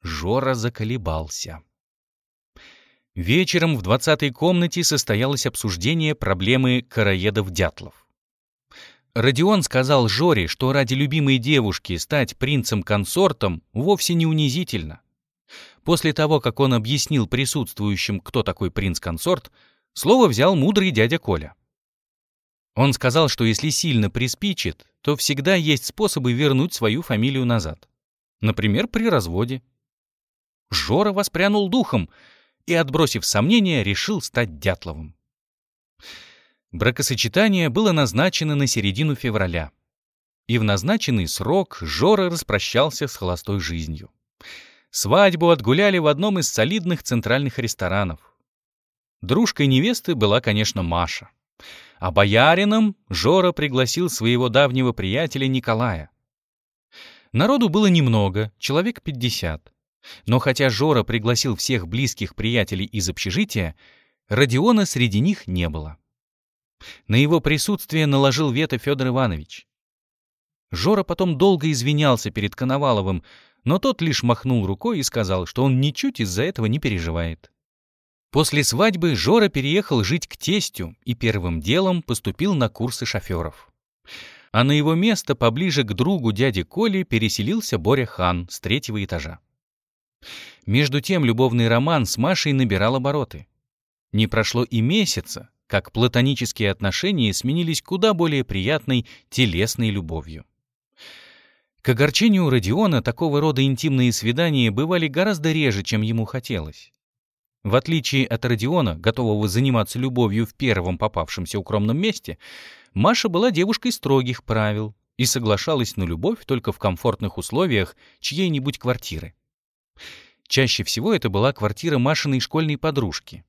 Жора заколебался. Вечером в двадцатой комнате состоялось обсуждение проблемы караедов-дятлов. Родион сказал Жоре, что ради любимой девушки стать принцем-консортом вовсе не унизительно. После того, как он объяснил присутствующим, кто такой принц-консорт, слово взял мудрый дядя Коля. Он сказал, что если сильно приспичит, то всегда есть способы вернуть свою фамилию назад. Например, при разводе. Жора воспрянул духом и, отбросив сомнения, решил стать Дятловым. Бракосочетание было назначено на середину февраля. И в назначенный срок Жора распрощался с холостой жизнью. Свадьбу отгуляли в одном из солидных центральных ресторанов. Дружкой невесты была, конечно, Маша. А боярином Жора пригласил своего давнего приятеля Николая. Народу было немного, человек 50. Но хотя Жора пригласил всех близких приятелей из общежития, Родиона среди них не было. На его присутствие наложил вето Федор Иванович. Жора потом долго извинялся перед Коноваловым, но тот лишь махнул рукой и сказал, что он ничуть из-за этого не переживает. После свадьбы Жора переехал жить к тестю и первым делом поступил на курсы шоферов. А на его место поближе к другу дяди Коли переселился Боря Хан с третьего этажа. Между тем любовный роман с Машей набирал обороты. Не прошло и месяца, как платонические отношения сменились куда более приятной телесной любовью. К огорчению Родиона такого рода интимные свидания бывали гораздо реже, чем ему хотелось. В отличие от Родиона, готового заниматься любовью в первом попавшемся укромном месте, Маша была девушкой строгих правил и соглашалась на любовь только в комфортных условиях чьей-нибудь квартиры. Чаще всего это была квартира Машиной школьной подружки.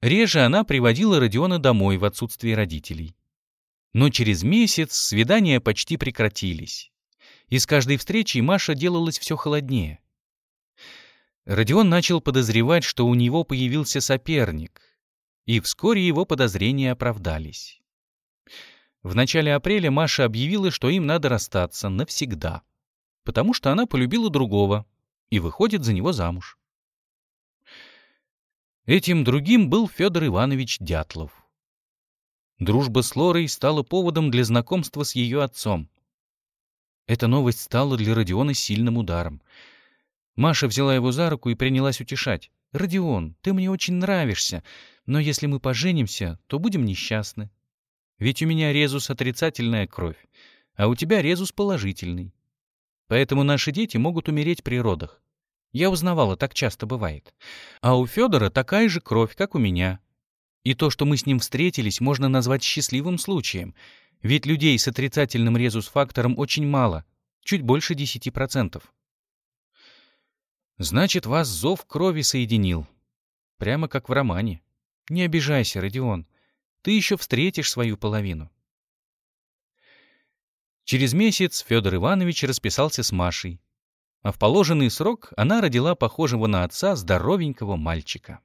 Реже она приводила Родиона домой в отсутствие родителей. Но через месяц свидания почти прекратились и с каждой встречей Маша делалась все холоднее. Родион начал подозревать, что у него появился соперник, и вскоре его подозрения оправдались. В начале апреля Маша объявила, что им надо расстаться навсегда, потому что она полюбила другого и выходит за него замуж. Этим другим был Федор Иванович Дятлов. Дружба с Лорой стала поводом для знакомства с ее отцом. Эта новость стала для Родиона сильным ударом. Маша взяла его за руку и принялась утешать. «Родион, ты мне очень нравишься, но если мы поженимся, то будем несчастны. Ведь у меня резус отрицательная кровь, а у тебя резус положительный. Поэтому наши дети могут умереть при родах. Я узнавала, так часто бывает. А у Федора такая же кровь, как у меня. И то, что мы с ним встретились, можно назвать счастливым случаем — ведь людей с отрицательным резус-фактором очень мало, чуть больше 10%. Значит, вас зов крови соединил. Прямо как в романе. Не обижайся, Родион. Ты еще встретишь свою половину. Через месяц Федор Иванович расписался с Машей. А в положенный срок она родила похожего на отца здоровенького мальчика.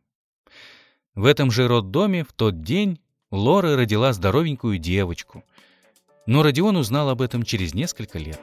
В этом же роддоме в тот день Лора родила здоровенькую девочку, но Родион узнал об этом через несколько лет.